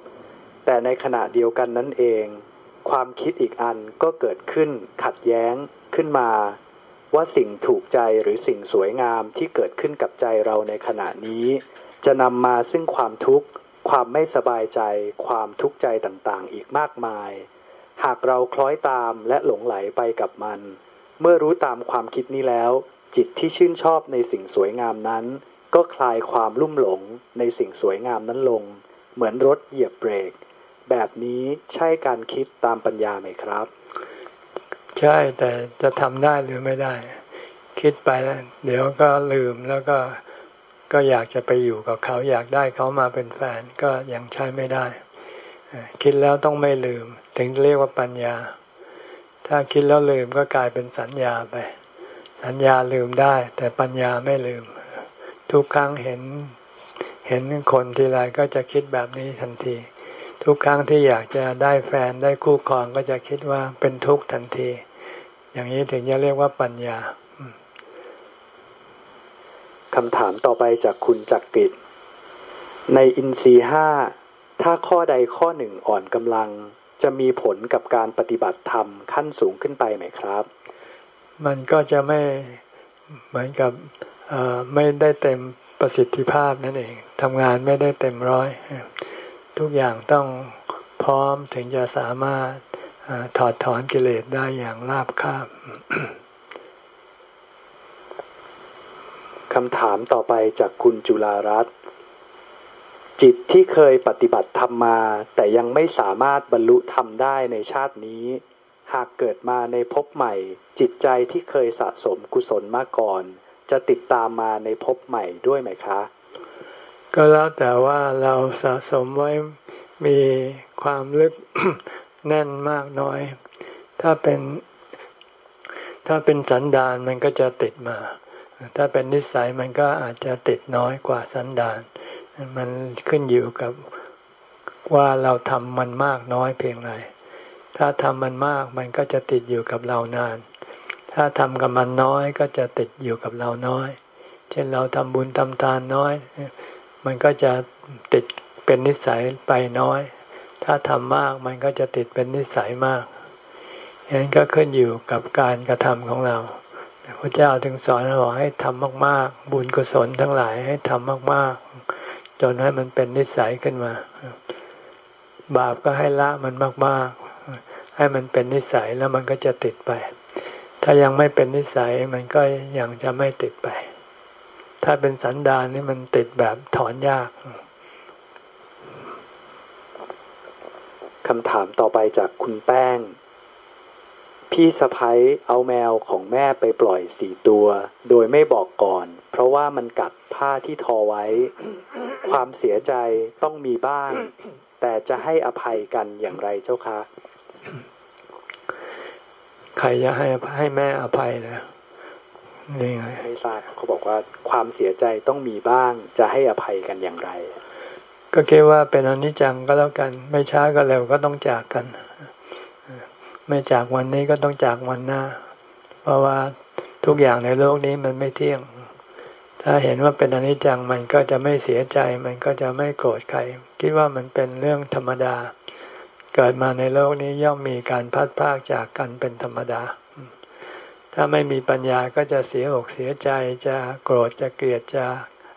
B: แต่ในขณะเดียวกันนั้นเอง ความคิดอีกอันก็เกิดขึ้นขัดแย้งขึ้นมา ว่าสิ่งถูกใจหรือสิ่งสวยงามที่เกิดขึ้นกับใจเราในขณะนี้ จะนำมาซึ่งความทุกข์ ความไม่สบายใจ ความทุกข์ใจต่างๆ อีกมากมาย หากเราคล้อยตามและหลงไหลไปกับมัน เมื่อรู้ตามความคิดนี้แล้ว จิตที่ชื่นชอบในสิ่งสวยงามนั้น ก็คลายความลุ่มหลงในสิ่งสวยงามนั้นลง เหมือนรถเหยียบเบรก แบบนี้ใช่การคิดตามปัญญาไหมครับ
A: ใช่แต่จะทำได้หรือไม่ได้ คิดไปแล้วเดี๋ยวก็ลืมแล้วก็ ก็อยากจะไปอยู่กับเขาอยากได้เขามาเป็นแฟนก็ยังใช้ไม่ได้ คิดแล้วต้องไม่ลืม ถึงเรียกว่าปัญญา ถ้าคิดแล้วลืมก็กลายเป็นสัญญาไป สัญญาลืมได้ แต่ปัญญาไม่ลืม ทุกครั้งเห็นเห็นคนทีไรก็จะคิดแบบนี้ทันที ทุกครั้งที่อยากจะได้แฟนได้คู่ครองก็จะคิดว่าเป็นทุกข์ทันที อย่างนี้ถึงจะเรียกว่าปัญญา
B: คำถามต่อไปจากคุณจักริดในอินทรีห้าถ้าข้อใดข้อหนึ่งอ่อนกำลัง จะมีผลกับการปฏิบัติธรรมขั้นสูงขึ้นไปไหมครับ
A: มันก็จะไม่เหมือนกับไม่ได้เต็มประสิทธิภาพนั่นเองทำงานไม่ได้เต็มร้อย ทุกอย่างต้องพร้อมถึงจะสามารถถอดถอนกิเลสได้อย่างราบคาบ
B: คำถามต่อไปจากคุณจุลารัตน์จิตที่เคยปฏิบัติธรรมมา แต่ยังไม่สามารถบรรลุธรรมได้ในชาตินี้ หากเกิดมาในภพใหม่ จิตใจที่เคยสะสมกุศลมาก่อน จะติดตามมาในภพใหม่ด้วยไหมคะ
A: ก็แล้วแต่ว่าเราสะสมไว้มีความลึกแน่นมากน้อย ถ้าเป็น ถ้าเป็นสันดานมันก็จะติดมา ถ้าเป็นนิสัยมันก็อาจจะติดน้อยกว่าสันดาน มันขึ้นอยู่กับว่าเราทำมันมากน้อยเพียงไร ถ้าทำมันมากมันก็จะติดอยู่กับเรานาน ถ้าทำกับมันน้อยก็จะติดอยู่กับเราน้อย เช่นเราทำบุญทำทานน้อย มันก็จะติดเป็นนิสัยไปน้อย ถ้าทำมากมันก็จะติดเป็นนิสัยมากฉะนั้นก็ขึ้นอยู่กับการกระทำของเรา พระเจ้าถึงสอนบอกให้ทำมาก ๆ บุญกุศลทั้งหลายให้ทำมาก ๆ จนให้มันเป็นนิสัยขึ้นมา บาปก็ให้ละมันมาก ๆ ให้มันเป็นนิสัยแล้วมันก็จะติดไป ถ้ายังไม่เป็นนิสัยมันก็ยังจะไม่ติดไป ถ้าเป็นสันดานนี่มันติดแบบถอนยาก
B: คำถามต่อไปจากคุณแป้ง พี่สะพ้ยเอาแมวของแม่ไปปล่อยสี่ตัว โดยไม่บอกก่อน เพราะว่ามันกัดผ้าที่ทอไว้ ความเสียใจต้องมีบ้าง แต่จะให้อภัยกันอย่างไรเจ้าคะ
A: ใครจะให้ให้แม่อภัยนะนี่ไง
B: ไม่ทราบเขาบอกว่าความเสียใจต้องมีบ้าง จะให้อภัยกันอย่างไร
A: ก็คิดว่าเป็นอนิจจังก็แล้วกัน ไม่ช้าก็เร็วก็ต้องจากกัน ไม่จากวันนี้ก็ต้องจากวันหน้า เพราะว่าทุกอย่างในโลกนี้มันไม่เที่ยง ถ้าเห็นว่าเป็นอนิจจังมันก็จะไม่เสียใจ มันก็จะไม่โกรธใคร คิดว่ามันเป็นเรื่องธรรมดา เกิดมาในโลกนี้ย่อมมีการพัดพากจากกันเป็นธรรมดา ถ้าไม่มีปัญญาก็จะเสียอกเสียใจ จะโกรธจะเกลียดจะ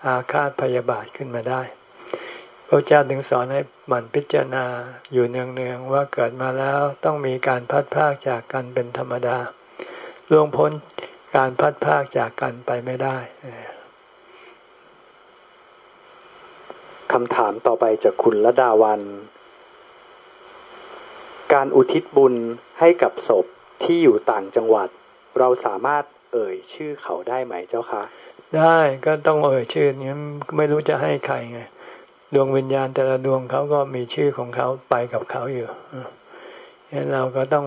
A: อาฆาตพยาบาทขึ้นมาได้ พระเจ้าถึงสอนให้หมั่นพิจารณาอยู่เนืองๆว่าเกิดมาแล้วต้องมีการพัดพากจากกันเป็นธรรมดาล่วงพ้นการพัดพากจากกันไปไม่ได้
B: คำถามต่อไปจากคุณละดาวัน การอุทิศบุญให้กับศพที่อยู่ต่างจังหวัด เราสามารถเอ่ยชื่อเขาได้ไหมเจ้าคะ
A: ได้ก็ต้องเอ่ยชื่อนี้ไม่รู้จะให้ใครไง ดวงวิญญาณแต่ละดวงเขาก็มีชื่อของเขาไปกับเขาอยู่ฉะนั้นเราก็ต้อง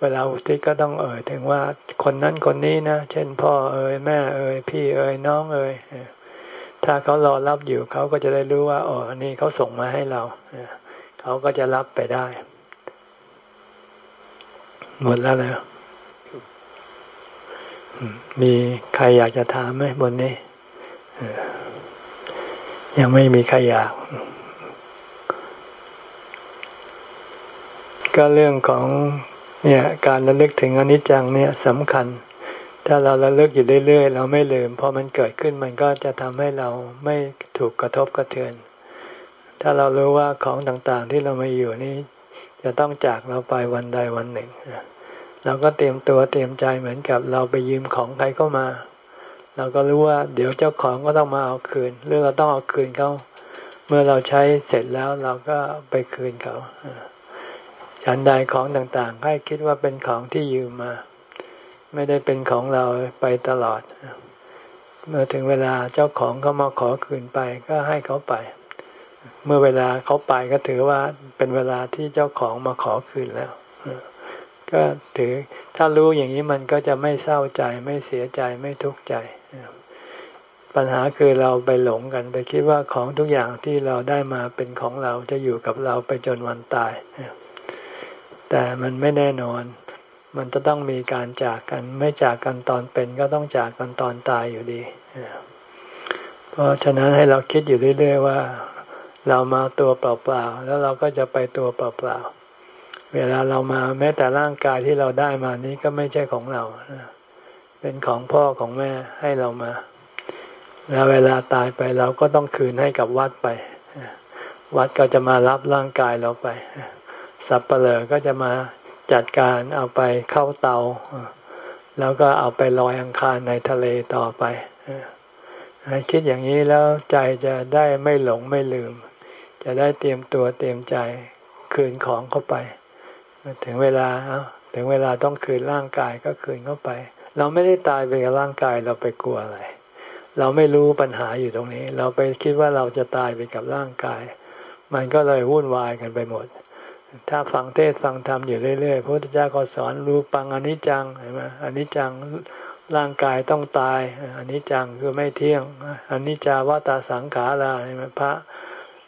A: เวลาอุทิศก็ต้องเอ่ยถึงว่าคนนั้นคนนี้นะ เช่นพ่อเอ่ยแม่เอ่ยพี่เอ่ยน้องเอ่ยถ้าเขารอรับอยู่เขาก็จะได้รู้ว่าอ๋อนนี้เขาส่งมาให้เราเขาก็จะรับไปได้ หมดแล้วแล้วมีใครอยากจะถามไหมบนนี้ ยังไม่มีใครอยาก ก็เรื่องของเนี่ยการระลึกถึงอนิจจังเนี่ยสำคัญ ถ้าเราระลึกอยู่เรื่อยๆ เราไม่ลืมพอมันเกิดขึ้นมันก็จะทำให้เราไม่ถูกกระทบกระเทือน ถ้าเรารู้ว่าของต่างๆที่เรามาอยู่นี่จะต้องจากเราไปวันใดวันหนึ่งเราก็เตรียมตัวเตรียมใจเหมือนกับเราไปยืมของใครเข้ามา เราก็รู้ว่าเดี๋ยวเจ้าของก็ต้องมาเอาคืน หรือเราต้องเอาคืนเขาเมื่อเราใช้เสร็จแล้วเราก็ไปคืนเขาฉันใดของต่างๆ ให้คิดว่าเป็นของที่ยืมมา ไม่ได้เป็นของเราไปตลอด เมื่อถึงเวลาเจ้าของเขามาขอคืนไปก็ให้เขาไป เมื่อเวลาเขาไปก็ถือว่าเป็นเวลาที่เจ้าของมาขอคืนแล้วก็ถือถ้ารู้อย่างนี้มันก็จะไม่เศร้าใจไม่เสียใจไม่ทุกข์ใจ ปัญหาคือเราไปหลงกัน ไปคิดว่าของทุกอย่างที่เราได้มาเป็นของเราจะอยู่กับเราไปจนวันตาย แต่มันไม่แน่นอน มันจะต้องมีการจากกัน ไม่จากกันตอนเป็นก็ต้องจากกันตอนตายอยู่ดี เพราะฉะนั้นให้เราคิดอยู่เรื่อย ๆ ว่า เรามาตัวเปล่าๆ แล้วเราก็จะไปตัวเปล่าๆ เวลาเรามาแม้แต่ร่างกายที่เราได้มานี้ก็ไม่ใช่ของเรา เป็นของพ่อของแม่ให้เรามา แล้วเวลาตายไปเราก็ต้องคืนให้กับวัดไป วัดก็จะมารับร่างกายเราไป สับเปลือก็จะมาจัดการเอาไปเข้าเตา แล้วก็เอาไปลอยอังคารในทะเลต่อไปคิดอย่างนี้แล้วใจจะได้ไม่หลงไม่ลืม จะได้เตรียมตัวเตรียมใจคืนของเข้าไป ถึงเวลาถึงเวลาต้องคืนร่างกายก็คืนเข้าไป เราไม่ได้ตายไปกับร่างกายเราไปกลัวอะไร เราไม่รู้ปัญหาอยู่ตรงนี้ เราไปคิดว่าเราจะตายไปกับร่างกาย มันก็เลยวุ่นวายกันไปหมด ถ้าฟังเทศฟังธรรมอยู่เรื่อยๆพระพุทธเจ้าก็สอนรู้ปังอนิจจังเห็นไหมอนิจจังร่างกายต้องตายอนิจจังคือไม่เที่ยงอนิจจาวตาสังขาราเห็นไหมพระ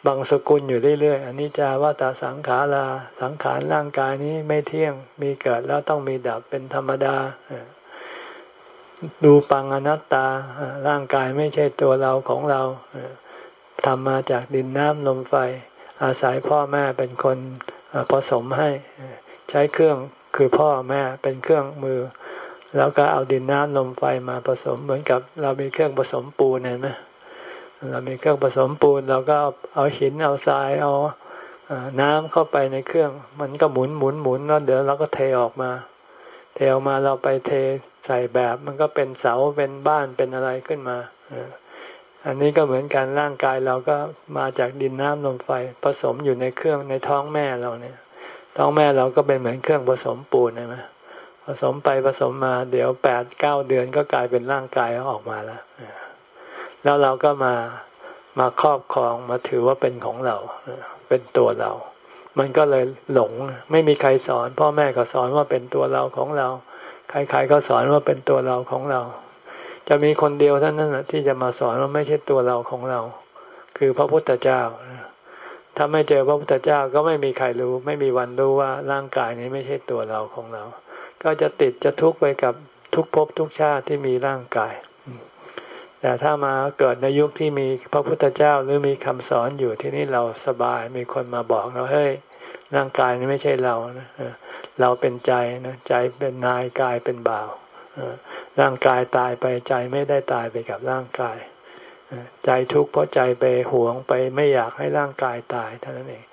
A: บางสกุลอยู่เรื่อยๆอนิจจาวตาสังขาราสังขารร่างกายนี้ไม่เที่ยงมีเกิดแล้วต้องมีดับเป็นธรรมดา ดูปังอนัตตาร่างกายไม่ใช่ตัวเราของเราทำมาจากดินน้ำลมไฟ อาศัยพ่อแม่เป็นคนผสมให้ ใช้เครื่องคือพ่อแม่เป็นเครื่องมือ แล้วก็เอาดินน้ำลมไฟมาผสมเหมือนกับเรามีเครื่องผสมปูนเห็นไหมเรามีเครื่องผสมปูนเราก็เอาหินเอาทรายเอาน้ำเข้าไปในเครื่อง มันก็หมุนหมุนหมุนแล้วเดี๋ยวเราก็เทออกมา เทออกมาเราไปเท ใส่แบบมันก็เป็นเสาเป็นบ้านเป็นอะไรขึ้นมาอันนี้ก็เหมือนกันร่างกายเราก็มาจากดินน้ำลมไฟผสมอยู่ในเครื่องในท้องแม่เราเนี่ย ท้องแม่เราก็เป็นเหมือนเครื่องผสมปูนใช่ไหมผสมไปผสมมาเดี๋ยวแปดเก้าเดือนก็กลายเป็นร่างกายออกมาแล้วแล้วเราก็มามาครอบครองมาถือว่าเป็นของเราเป็นตัวเรา มันก็เลยหลงไม่มีใครสอน พ่อแม่ก็สอนว่าเป็นตัวเราของเรา ใครๆก็สอนว่าเป็นตัวเราของเรา จะมีคนเดียวท่านนั้นที่จะมาสอนว่าไม่ใช่ตัวเราของเรา คือพระพุทธเจ้า ถ้าไม่เจอพระพุทธเจ้าก็ไม่มีใครรู้ ไม่มีวันรู้ว่าร่างกายนี้ไม่ใช่ตัวเราของเรา ก็จะติดจะทุกข์ไปกับทุกภพทุกชาติที่มีร่างกาย แต่ถ้ามาเกิดในยุคที่มีพระพุทธเจ้าหรือมีคำสอนอยู่ที่นี่เราสบายมีคนมาบอกเราเฮ้ย ร่างกายนี้ไม่ใช่เรานะเราเป็นใจนะใจเป็นนายกายเป็นบ่าวร่างกายตายไปใจไม่ได้ตายไปกับร่างกาย ใจทุกข์เพราะใจไปหวงไปไม่อยากให้ร่างกายตายเท่านั้นเอง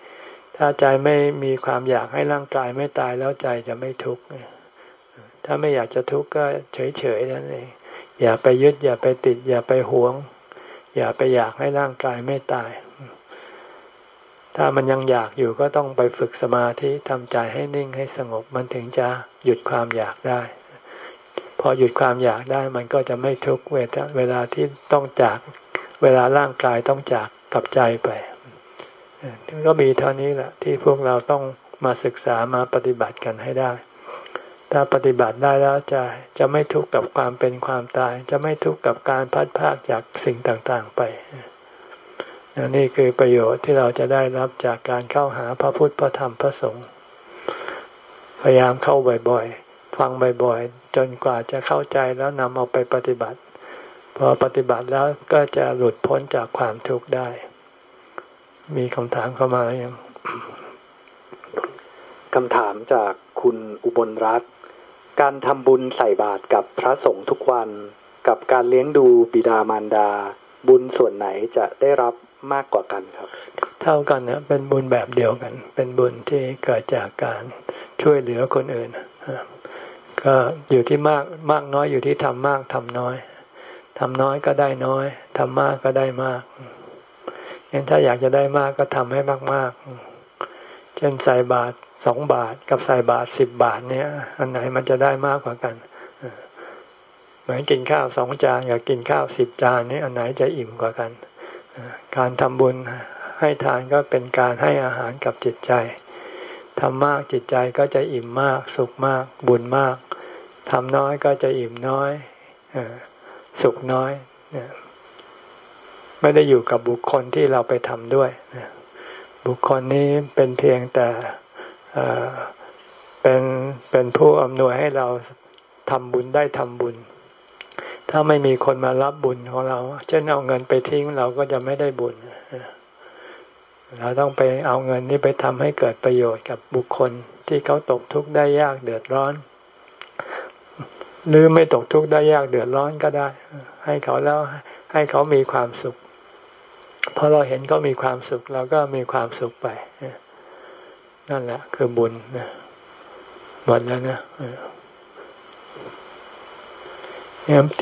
A: ถ้าใจไม่มีความอยากให้ร่างกายไม่ตายแล้วใจจะไม่ทุกข์ถ้าไม่อยากจะทุกข์ก็เฉยๆนั่นเอง อย่าไปยึดอย่าไปติด อย่าไปหวง อย่าไปอยากให้ร่างกายไม่ตาย ถ้ามันยังอยากอยู่ก็ต้องไปฝึกสมาธิทำใจให้นิ่งให้สงบมันถึงจะหยุดความอยากได้ พอหยุดความอยากได้มันก็จะไม่ทุกเวทเวลาที่ต้องจากเวลาร่างกายต้องจากกับใจไปก็มีเท่านี้แหละที่พวกเราต้องมาศึกษามาปฏิบัติกันให้ได้ ถ้าปฏิบัติได้แล้วจะจะไม่ทุกข์กับความเป็นความตาย จะไม่ทุกข์กับการพัดพากจากสิ่งต่างๆไป นี่คือประโยชน์ที่เราจะได้รับจากการเข้าหาพระพุทธพระธรรมพระสงฆ์พยายามเข้าบ่อยๆ ฟังบ่อยๆ จนกว่าจะเข้าใจแล้วนำเอาไปปฏิบัติ พอปฏิบัติแล้วก็จะหลุดพ้นจากความทุกข์ได้ มีคำถามเข้ามาหรือยัง
B: คำถามจากคุณอุบลรัตน์การทำบุญใส่บาตรกับพระสงฆ์ทุกวัน กับการเลี้ยงดูบิดามารดา บุญส่วนไหนจะได้รับ มากกว่ากันครับ
A: เท่ากันนะเป็นบุญแบบเดียวกัน เป็นบุญที่เกิดจากการช่วยเหลือคนอื่นก็อยู่ที่มากมากน้อยอยู่ที่ทำมากทำน้อยทำน้อยก็ได้น้อยทำมากก็ได้มากงั้นถ้าอยากจะได้มากก็ทำให้มาก ๆ เช่นใส่บาทสองบาทกับใส่บาทสิบบาทเนี่ย อันไหนมันจะได้มากกว่ากันเหมือนกินข้าวสองจานกับกินข้าวสิบจานนี่อันไหนจะอิ่มกว่ากัน การทำบุญให้ทานก็เป็นการให้อาหารกับจิตใจทำมากจิตใจก็จะอิ่มมาก สุขมาก บุญมากทำน้อยก็จะอิ่มน้อยสุขน้อยไม่ได้อยู่กับบุคคลที่เราไปทำด้วยบุคคลนี้เป็นเพียงแต่เป็นเป็นผู้อำนวยให้เราทำบุญได้ทำบุญ ถ้าไม่มีคนมารับบุญของเรา เช่นเอาเงินไปทิ้งเราก็จะไม่ได้บุญ เราต้องไปเอาเงินนี้ไปทำให้เกิดประโยชน์กับบุคคลที่เขาตกทุกข์ได้ยากเดือดร้อน หรือไม่ตกทุกข์ได้ยากเดือดร้อนก็ได้ ให้เขาแล้วให้เขามีความสุขพอเราเห็นเขามีความสุขเราก็มีความสุขไปนั่นแหละ คือบุญนะหมดแล้วนะ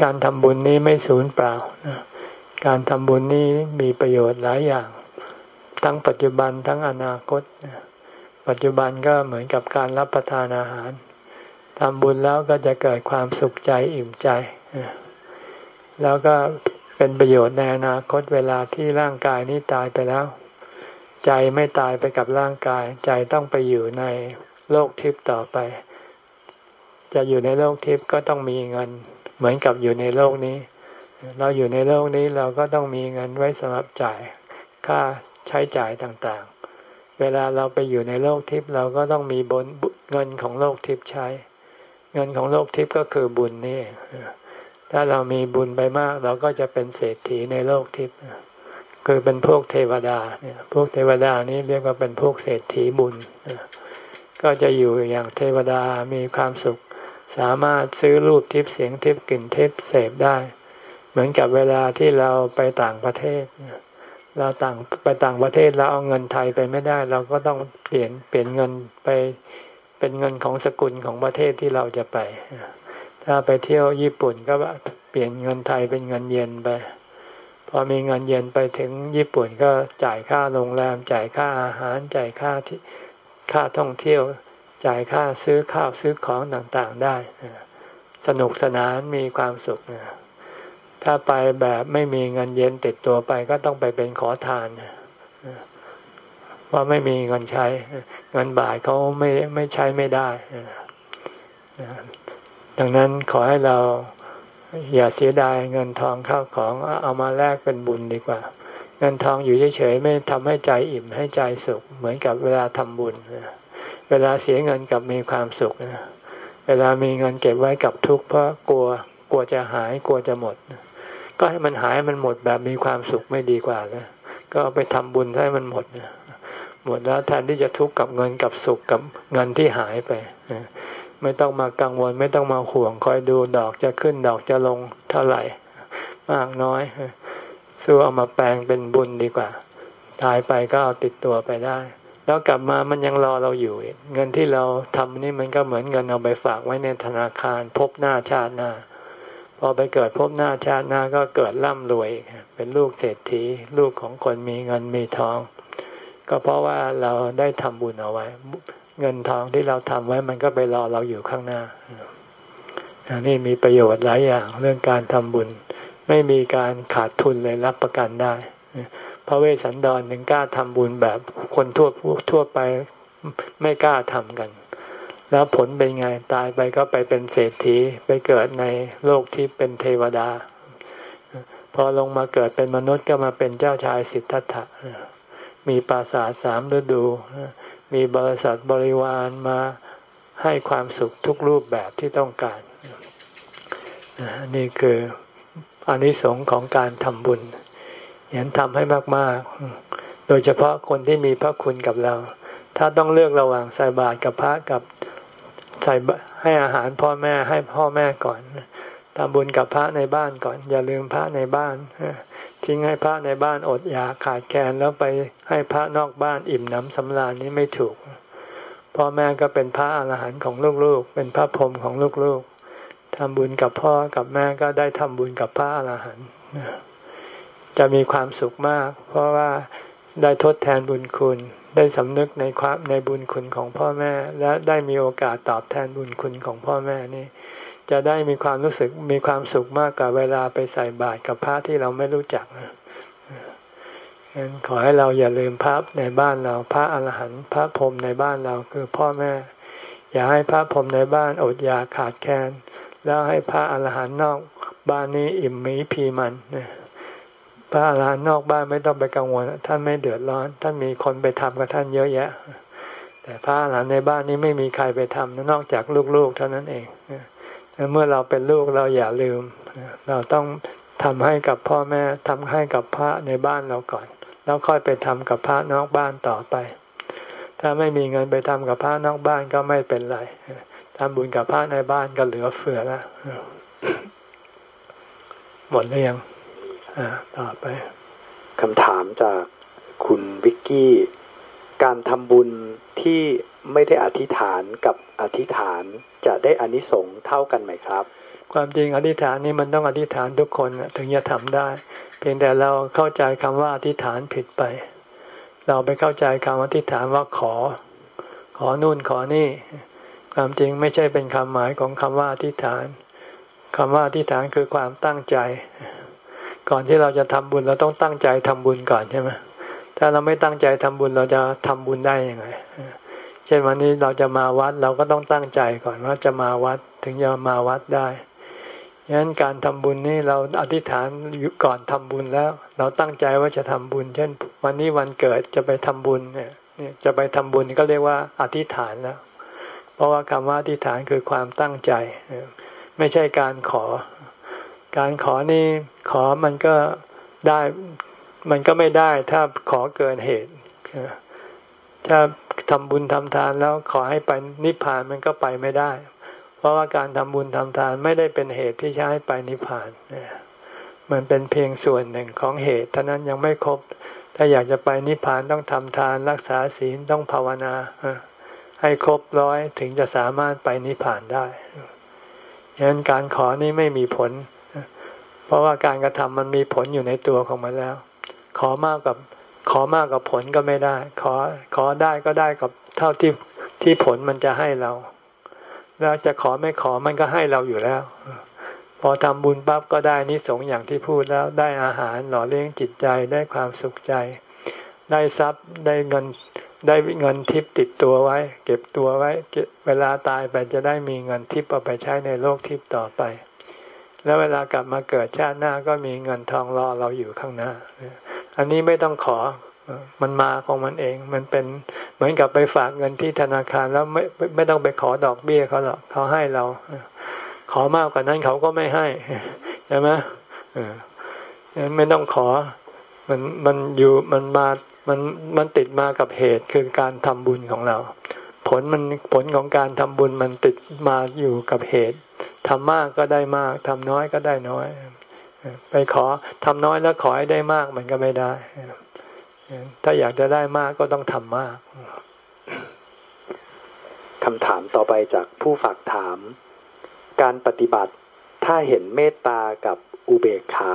A: การทำบุญนี้ไม่สูญเปล่า การทำบุญนี้มีประโยชน์หลายอย่าง ทั้งปัจจุบันทั้งอนาคต ปัจจุบันก็เหมือนกับการรับประทานอาหารทำบุญแล้วก็จะเกิดความสุขใจอิ่มใจ แล้วก็เป็นประโยชน์ในอนาคตเวลาที่ร่างกายนี้ตายไปแล้ว ใจไม่ตายไปกับร่างกาย ใจต้องไปอยู่ในโลกทิพย์ต่อไป จะอยู่ในโลกทิพย์ก็ต้องมีเงิน เหมือนกับอยู่ในโลกนี้ เราอยู่ในโลกนี้เราก็ต้องมีเงินไว้สำหรับจ่ายค่าใช้จ่ายต่างๆ เวลาเราไปอยู่ในโลกทิพย์เราก็ต้องมีบนเงินของโลกทิพย์ใช้ เงินของโลกทิพย์ก็คือบุญนี่ถ้าเรามีบุญไปมาก เราก็จะเป็นเศรษฐีในโลกทิพย์คือเป็นพวกเทวดาเนี่ยพวกเทวดานี้เรียกว่าเป็นพวกเศรษฐีบุญ ก็จะอยู่อย่างเทวดามีความสุข สามารถซื้อรูปทิพย์เสียงทิพย์กลิ่นทิพย์เสพได้ เหมือนกับเวลาที่เราไปต่างประเทศ เราต่างไปต่างประเทศเราเอาเงินไทยไปไม่ได้ เราก็ต้องเปลี่ยนเปลี่ยนเงินไปเป็นเงินของสกุลของประเทศที่เราจะไป ถ้าไปเที่ยวญี่ปุ่นก็เปลี่ยนเงินไทยเป็นเงินเยนไปพอมีเงินเยนไปถึงญี่ปุ่นก็จ่ายค่าโรงแรม จ่ายค่าอาหารจ่ายค่าที่ค่าท่องเที่ยว จ่ายค่าซื้อข้าวซื้อของต่างๆได้ สนุกสนานมีความสุขถ้าไปแบบไม่มีเงินเย็นติดตัวไปก็ต้องไปเป็นขอทานเพราไม่มีเงินใช้ เงินบาทเขาไม่ไม่ใช้ไม่ได้ดังนั้นขอให้เราอย่าเสียดายเงินทองเข้าของเอามาแลกเป็นบุญดีกว่า เงินทองอยู่เฉยๆไม่ทำให้ใจอิ่มให้ใจสุข เหมือนกับเวลาทำบุญ เวลาเสียเงินกับมีความสุขนะเวลามีเงินเก็บไว้กับทุกข์เพราะกลัวกลัวจะหายกลัวจะหมด ก็ให้มันหายมันหมดแบบมีความสุขไม่ดีกว่าเลยก็ไปทำบุญให้มันหมดหมดแล้วแทนที่จะทุกข์กับเงินกับสุขกับเงินที่หายไปไม่ต้องมากังวลไม่ต้องมาห่วงคอยดูดอกจะขึ้นดอกจะลงเท่าไหร่ มากน้อยสู้อเอามาแปลงเป็นบุญดีกว่า ตายไปก็เอาติดตัวไปได้ แล้วกลับมามันยังรอเราอยู่เงินที่เราทำนี่มันก็เหมือนเงินเอาไปฝากไว้ในธนาคารพบหน้าชาติหน้า พอไปเกิดพบหน้าชาติหน้าก็เกิดร่ำรวยเป็นลูกเศรษฐี ลูกของคนมีเงินมีทอง ก็เพราะว่าเราได้ทำบุญเอาไว้ เงินทองที่เราทำไว้มันก็ไปรอเราอยู่ข้างหน้านี่มีประโยชน์หลายอย่างเรื่องการทำบุญ ไม่มีการขาดทุนเลยรับประกันได้ พระเวสสันดรถึงกล้าทำบุญแบบคนทั่วทั่วไปไม่กล้าทำกัน แล้วผลเป็นไงตายไปก็ไปเป็นเศรษฐีไปเกิดในโลกที่เป็นเทวดา พอลงมาเกิดเป็นมนุษย์ก็มาเป็นเจ้าชายสิทธัตถะมีปราสาทสามฤดู มีบริษัทบริวารมาให้ความสุขทุกรูปแบบที่ต้องการ นี่คืออนิสงส์ของการทำบุญ อย่างทำให้มากๆ โดยเฉพาะคนที่มีพระคุณกับเรา ถ้าต้องเลือกระหว่างใส่บาตรกับพระกับใส่ให้อาหารพ่อแม่ให้พ่อแม่ก่อนทำบุญกับพระในบ้านก่อน อย่าลืมพระในบ้านทิ้งให้พระในบ้านอดอยากขาดแคลนแล้วไปให้พระนอกบ้านอิ่มหนำสำราญนี้ไม่ถูกพ่อแม่ก็เป็นพระอรหันต์ของลูกๆ เป็นพระพรหมของลูกๆทำบุญกับพ่อกับแม่ก็ได้ทำบุญกับพระอรหันต์ จะมีความสุขมาก เพราะว่าได้ทดแทนบุญคุณ ได้สำนึกในความในบุญคุณของพ่อแม่ และได้มีโอกาสตอบแทนบุญคุณของพ่อแม่นี่จะได้มีความรู้สึกมีความสุขมากกว่าเวลาไปใส่บาตรกับพระที่เราไม่รู้จักนะขอให้เราอย่าลืมพระในบ้านเราพระอรหันต์พระพรหมในบ้านเราคือพ่อแม่ อย่าให้พระพรหมในบ้านอดอยากขาดแคลนแล้วให้พระอรหันต์นอกบ้านนี้อิ่มมีพีมัน พระอารหันต์นอกบ้านไม่ต้องไปกังวล ท่านไม่เดือดร้อน ท่านมีคนไปทำกับท่านเยอะแยะ แต่พระอารหันต์ในบ้านนี้ไม่มีใครไปทำนอกจากลูกๆ เท่านั้นเองเมื่อเราเป็นลูกเราอย่าลืม เราต้องทำให้กับพ่อแม่ทำให้กับพระในบ้านเราก่อน แล้วค่อยไปทำกับพระนอกบ้านต่อไป ถ้าไม่มีเงินไปทำกับพระนอกบ้านก็ไม่เป็นไรทำบุญกับพระในบ้านก็เหลือเฟือแล้วหมดหรือยัง ต่อไป
B: คำถามจากคุณวิกกี้ การทำบุญที่ไม่ได้อธิษฐานกับอธิษฐานจะได้อานิสงส์เท่ากันไหมครับ
A: ความจริงอธิษฐานนี่มันต้องอธิษฐานทุกคนถึงจะทำได้ เพียงแต่เราเข้าใจคำว่าอธิษฐานผิดไป เราไปเข้าใจคำอธิษฐานว่าขอ ขอนู่นขอนี่ ความจริงไม่ใช่เป็นคำหมายของคำว่าอธิษฐานคำว่าอธิษฐานคือความตั้งใจ ก่อนที่เราจะทำบุญเราต้องตั้งใจทำบุญก่อนใช่ไหมถ้าเราไม่ตั้งใจทำบุญเราจะทำบุญได้ยังไง เช่นวันนี้เราจะมาวัดเราก็ต้องตั้งใจก่อนว่าจะมาวัดถึงจะมาวัดได้ฉะนั้นการทำบุญนี่เราอธิษฐานอยู่ก่อนทำบุญแล้ว เราตั้งใจว่าจะทำบุญ เช่น วันนี้วันเกิดจะไปทำบุญเนี่ยจะไปทำบุญก็เรียกว่าอธิษฐานแล้ว เพราะว่าคำว่าอธิษฐานคือความตั้งใจ ไม่ใช่การขอ การขอนี่ขอมันก็ได้มันก็ไม่ได้ถ้าขอเกินเหตุถ้าทำบุญทำทานแล้วขอให้ไปนิพพานมันก็ไปไม่ได้ เพราะว่าการทำบุญทำทานไม่ได้เป็นเหตุที่จะให้ไปนิพพานมันเป็นเพียงส่วนหนึ่งของเหตุเท่านั้นยังไม่ครบ ถ้าอยากจะไปนิพพานต้องทำทานรักษาศีลต้องภาวนาให้ครบร้อยถึงจะสามารถไปนิพพานได้ฉะนั้นการขอนี้ไม่มีผล เพราะว่าการกระทำมันมีผลอยู่ในตัวของมันแล้ว ขอมากกับขอมากกับผลก็ไม่ได้ ขอขอได้ก็ได้กับเท่าที่ที่ผลมันจะให้เรา แล้วจะขอไม่ขอมันก็ให้เราอยู่แล้ว พอทำบุญปั๊บก็ได้นิสงอย่างที่พูดแล้วได้อาหารหล่อเลี้ยงจิตใจได้ความสุขใจ ได้ทรัพย์ได้เงินได้เงินทิพติดตัวไว้ เก็บตัวไว้เวลาตายไปจะได้มีเงินทิพเอาไปใช้ในโลกทิพต่อไป แล้วเวลากลับมาเกิดชาติหน้าก็มีเงินทองรอเราอยู่ข้างหน้า อันนี้ไม่ต้องขอมันมาของมันเอง มันเป็นเหมือนกับไปฝากเงินที่ธนาคารแล้วไม่ไม่ต้องไปขอดอกเบี้ยเขาหรอกเขาให้เรา ขอมากกว่านั้นเขาก็ไม่ให้ใช่ไหมไม่ต้องขอ มันมันอยู่มันมามันมันติดมากับเหตุคือการทำบุญของเรา ผลมันผลของการทำบุญมันติดมาอยู่กับเหตุทำมากก็ได้มากทำน้อยก็ได้น้อย ไปขอทำน้อยแล้วขอให้ได้มากมันก็ไม่ได้ ถ้าอยากจะได้มากก็ต้องทำมาก
B: คำถามต่อไปจากผู้ฝากถาม การปฏิบัติถ้าเห็นเมตตากับอุเบกขา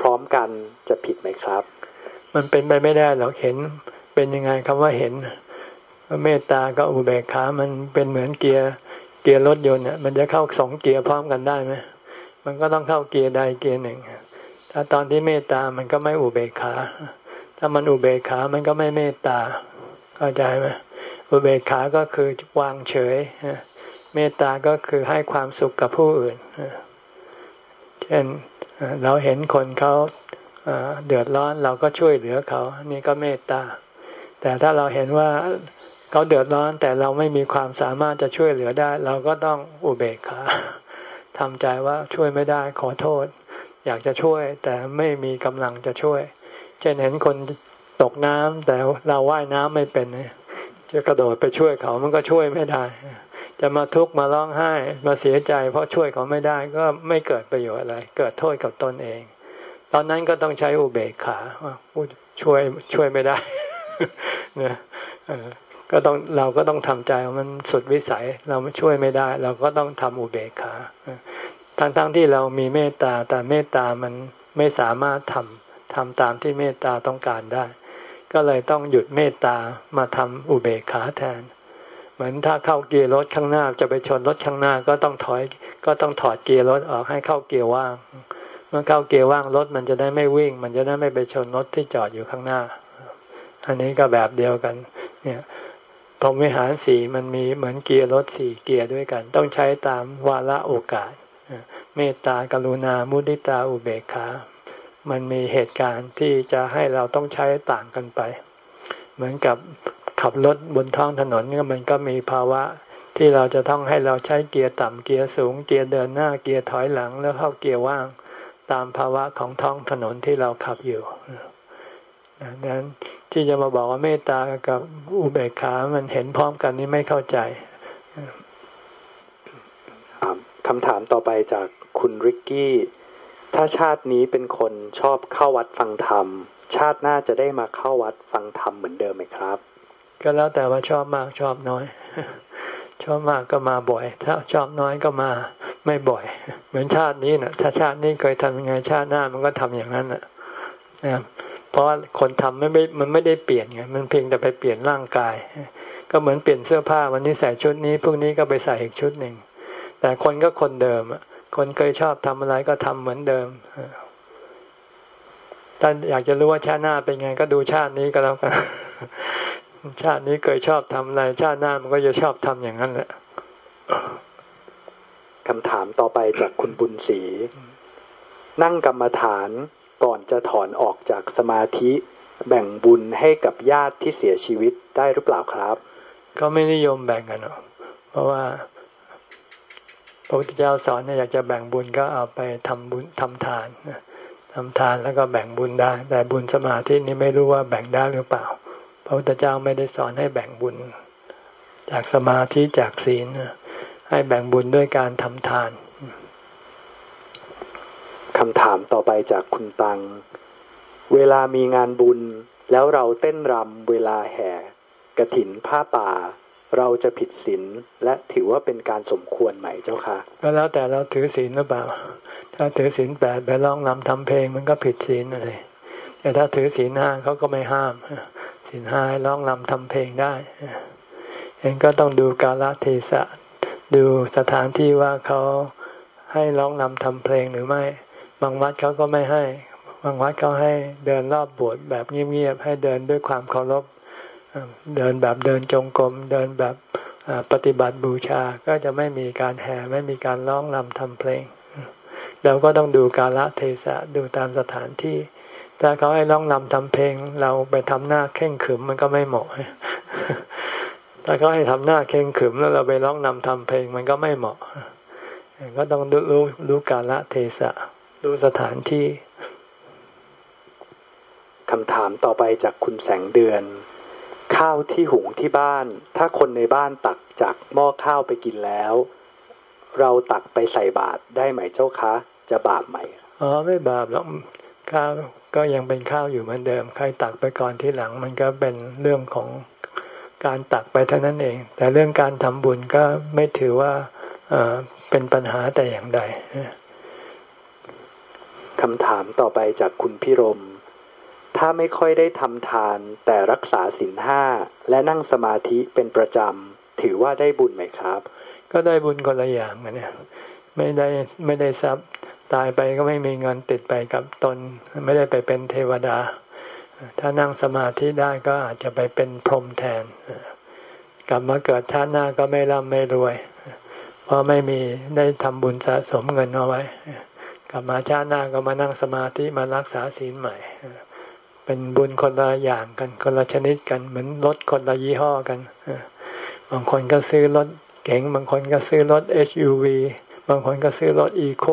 B: พร้อมกันจะผิดไหมครับ
A: มันเป็นไปไม่ได้หรอกเห็นเป็นยังไงคำว่าเห็น เมตตากับอุเบกขา มันเป็นเหมือนเกียร์เกียร์รถยนต์เนี่ยมันจะเข้าสองเกียร์พร้อมกันได้ไหมมันก็ต้องเข้าเกียร์ใดเกียร์หนึ่ง ถ้าตอนที่เมตตา มันก็ไม่อุเบกขา ถ้ามันอุเบกขา มันก็ไม่เมตตา เข้าใจไหมอุเบกขา ก็คือวางเฉย เมตตา ก็คือให้ความสุขกับผู้อื่น เช่น เราเห็นคนเขาเดือดร้อน เราก็ช่วยเหลือเขา นี่ก็เมตตา แต่ถ้าเราเห็นว่า เขาเดือดร้อนแต่เราไม่มีความสามารถจะช่วยเหลือได้ เราก็ต้องอุเบกขาทำใจว่าช่วยไม่ได้ขอโทษ อยากจะช่วยแต่ไม่มีกำลังจะช่วย เช่นเห็นคนตกน้ำแต่เราว่ายน้ำไม่เป็นจะจะกระโดดไปช่วยเขามันก็ช่วยไม่ได้ จะมาทุกข์มาร้องไห้มาเสียใจ เพราะช่วยเขาไม่ได้ก็ไม่เกิดประโยชน์อะไร เกิดโทษกับตนเอง ตอนนั้นก็ต้องใช้อุเบกขาช่วยช่วยไม่ได้นะ ก็ต้องเราก็ต้องทำใจมันสุดวิสัยเราช่วยไม่ได้ เราก็ต้องทำอุเบกขาทั้งๆทที่เรามีเมตตาแต่เมตตามันไม่สามารถทำทำตามที่เมตตาต้องการได้ ก็เลยต้องหยุดเมตตามาทำอุเบกขาแทน เหมือนถ้าเข้าเกียร์รถข้างหน้าจะไปชนรถข้างหน้าก็ต้องถอย ก็ต้องถอดเกียร์รถออกให้เข้าเกียร์ว่าง เมื่อเข้าเกียร์ว่างรถมันจะได้ไม่วิ่ง มันจะได้ไม่ไปชนรถที่จอดอยู่ข้างหน้า อันนี้ก็แบบเดียวกัน เนี่ย พรหมวิหารสี่มันมีเหมือนเกียร์รถสี่เกียร์ด้วยกัน ต้องใช้ตามวาระโอกาส เมตตากรุณามุติตาอุเบกขามันมีเหตุการณ์ที่จะให้เราต้องใช้ต่างกันไป เหมือนกับขับรถบนท้องถนนมันก็มีภาวะที่เราจะต้องให้เราใช้เกียร์ต่ำเกียร์สูง เกียร์เดินหน้าเกียร์ถอยหลังแล้วเข้าเกียร์ว่าง ตามภาวะของท้องถนนที่เราขับอยู่ดังนั้น ที่จะมาบอกว่าเมตตากับอุเบกขา มันเห็นพร้อมกันนี่ไม่เข้าใจ
B: คำถามต่อไปจากคุณริกกี้ ถ้าชาตินี้เป็นคนชอบเข้าวัดฟังธรรม ชาติหน้าจะได้มาเข้าวัดฟังธรรมเหมือนเดิมไหมครับ
A: ก็แล้วแต่ว่าชอบมากชอบน้อย ชอบมากก็มาบ่อย ถ้าชอบน้อยก็มาไม่บ่อย เหมือนชาตินี้นะถ้าชาตินี้เคยทำยังไงชาติหน้ามันก็ทำอย่างนั้นนะนะครับ เพราะว่าคนทำไม่ไม่มันไม่ได้เปลี่ยนไงมันเพียงแต่ไปเปลี่ยนร่างกาย ก็เหมือนเปลี่ยนเสื้อผ้าวันนี้ใส่ชุดนี้พรุ่งนี้ก็ไปใส่อีกชุดหนึ่งแต่คนก็คนเดิมคนเคยชอบทำอะไรก็ทำเหมือนเดิมถ้าอยากจะรู้ว่าชาติหน้าเป็นไงก็ดูชาตินี้ก็แล้วกันชาตินี้เคยชอบทำอะไร ชาติหน้ามันก็จะชอบทำอย่างนั้นแหละ
B: คำถามต่อไปจากคุณบุญศรีนั่งกรรมฐาน ก่อนจะถอนออกจากสมาธิ แบ่งบุญให้กับญาติที่เสียชีวิตได้หรือเปล่าครับ
A: ก็ไม่นิยมแบ่งกันหรอกเพราะว่าพระพุทธเจ้าสอนเนี่ยอยากจะแบ่งบุญก็เอาไปทำบุญทำทานทำทานแล้วก็แบ่งบุญได้ แต่บุญสมาธินี่ไม่รู้ว่าแบ่งได้หรือเปล่า พระพุทธเจ้าไม่ได้สอนให้แบ่งบุญ จากสมาธิจากศีลให้แบ่งบุญด้วยการทำทานำ
B: ถามต่อไปจากคุณตัง เวลามีงานบุญ แล้วเราเต้นรำเวลาแห่กระถินผ้าป่า เราจะผิดศีลและถือว่าเป็นการสมควรไหมเจ้าค่ะ
A: ก็แล้วแต่เราถือศีลหรือเปล่า ถ้าถือศีลแปดไปร้องนำทำเพลงมันก็ผิดศีลอะไรแต่ถ้าถือศีลห้าเขาก็ไม่ห้ามศีลห้าร้องนำทำเพลงได้เองก็ต้องดูกาลเทศะดูสถานที่ว่าเขาให้ร้องนำทำเพลงหรือไม่ บางวัดเขาก็ไม่ให้ บางวัดเขาให้เดินรอบโบสถ์แบบเงียบๆให้เดินด้วยความเคารพเดินแบบเดินจงกรมเดินแบบปฏิบัติบูชาก็จะไม่มีการแห่ไม่มีการร้องรำทำเพลง เราก็ต้องดูกาละเทศะดูตามสถานที่ ถ้าเขาให้ร้องรำทำเพลง เราไปทำหน้าเข่งขึมมันก็ไม่เหมาะถ้าเขาให้ทำหน้าเข่งขึมแล้วเราไปร้องนำทำเพลงมันก็ไม่เหมาะ ก็ต้องรู้รู้กาละเทศะ ดูสถานที่
B: คำถามต่อไปจากคุณแสงเดือน ข้าวที่หุงที่บ้าน ถ้าคนในบ้านตักจากหม้อข้าวไปกินแล้ว เราตักไปใส่บาตรได้ไหมเจ้าคะ จะบาปไหม
A: อ๋อไม่บาปหรอกข้าวก็ยังเป็นข้าวอยู่เหมือนเดิม ใครตักไปก่อนที่หลัง มันก็เป็นเรื่องของการตักไปเท่านั้นเอง แต่เรื่องการทำบุญก็ไม่ถือว่าเป็นปัญหาแต่อย่างใด
B: คำถามต่อไปจากคุณพิรม ถ้าไม่ค่อยได้ทำทานแต่รักษาศีลห้าและนั่งสมาธิเป็นประจำ ถือว่าได้บุญไหมครับ
A: ก็ได้บุญคนละอย่างเนี่ยไม่ได้ไม่ได้ทรัพย์ตายไปก็ไม่มีเงินติดไปกับตน ไม่ได้ไปเป็นเทวดา ถ้านั่งสมาธิได้ก็อาจจะไปเป็นพรหมแทน กลับมาเกิดชาติหน้าก็ไม่ร่ำไม่รวย เพราะไม่มีได้ทำบุญสะสมเงินเอาไว้ ลับมาชาติหน้าก็มานั่งสมาธิมารักษาศีลใหม่ เป็นบุญคนละอย่างกันคนละชนิดกัน เหมือนรถคนละยี่ห้อกันบางคนก็ซื้อรถเก๋งบางคนก็ซื้อรถ SUV บางคนก็ซื้อรถอีโค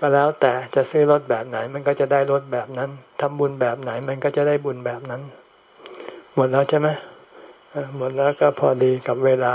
A: ก็แล้วแต่จะซื้อรถแบบไหน มันก็จะได้รถแบบนั้นทำบุญแบบไหน มันก็จะได้บุญแบบนั้น หมดแล้วใช่ไหมหมดแล้วก็พอดีกับเวลา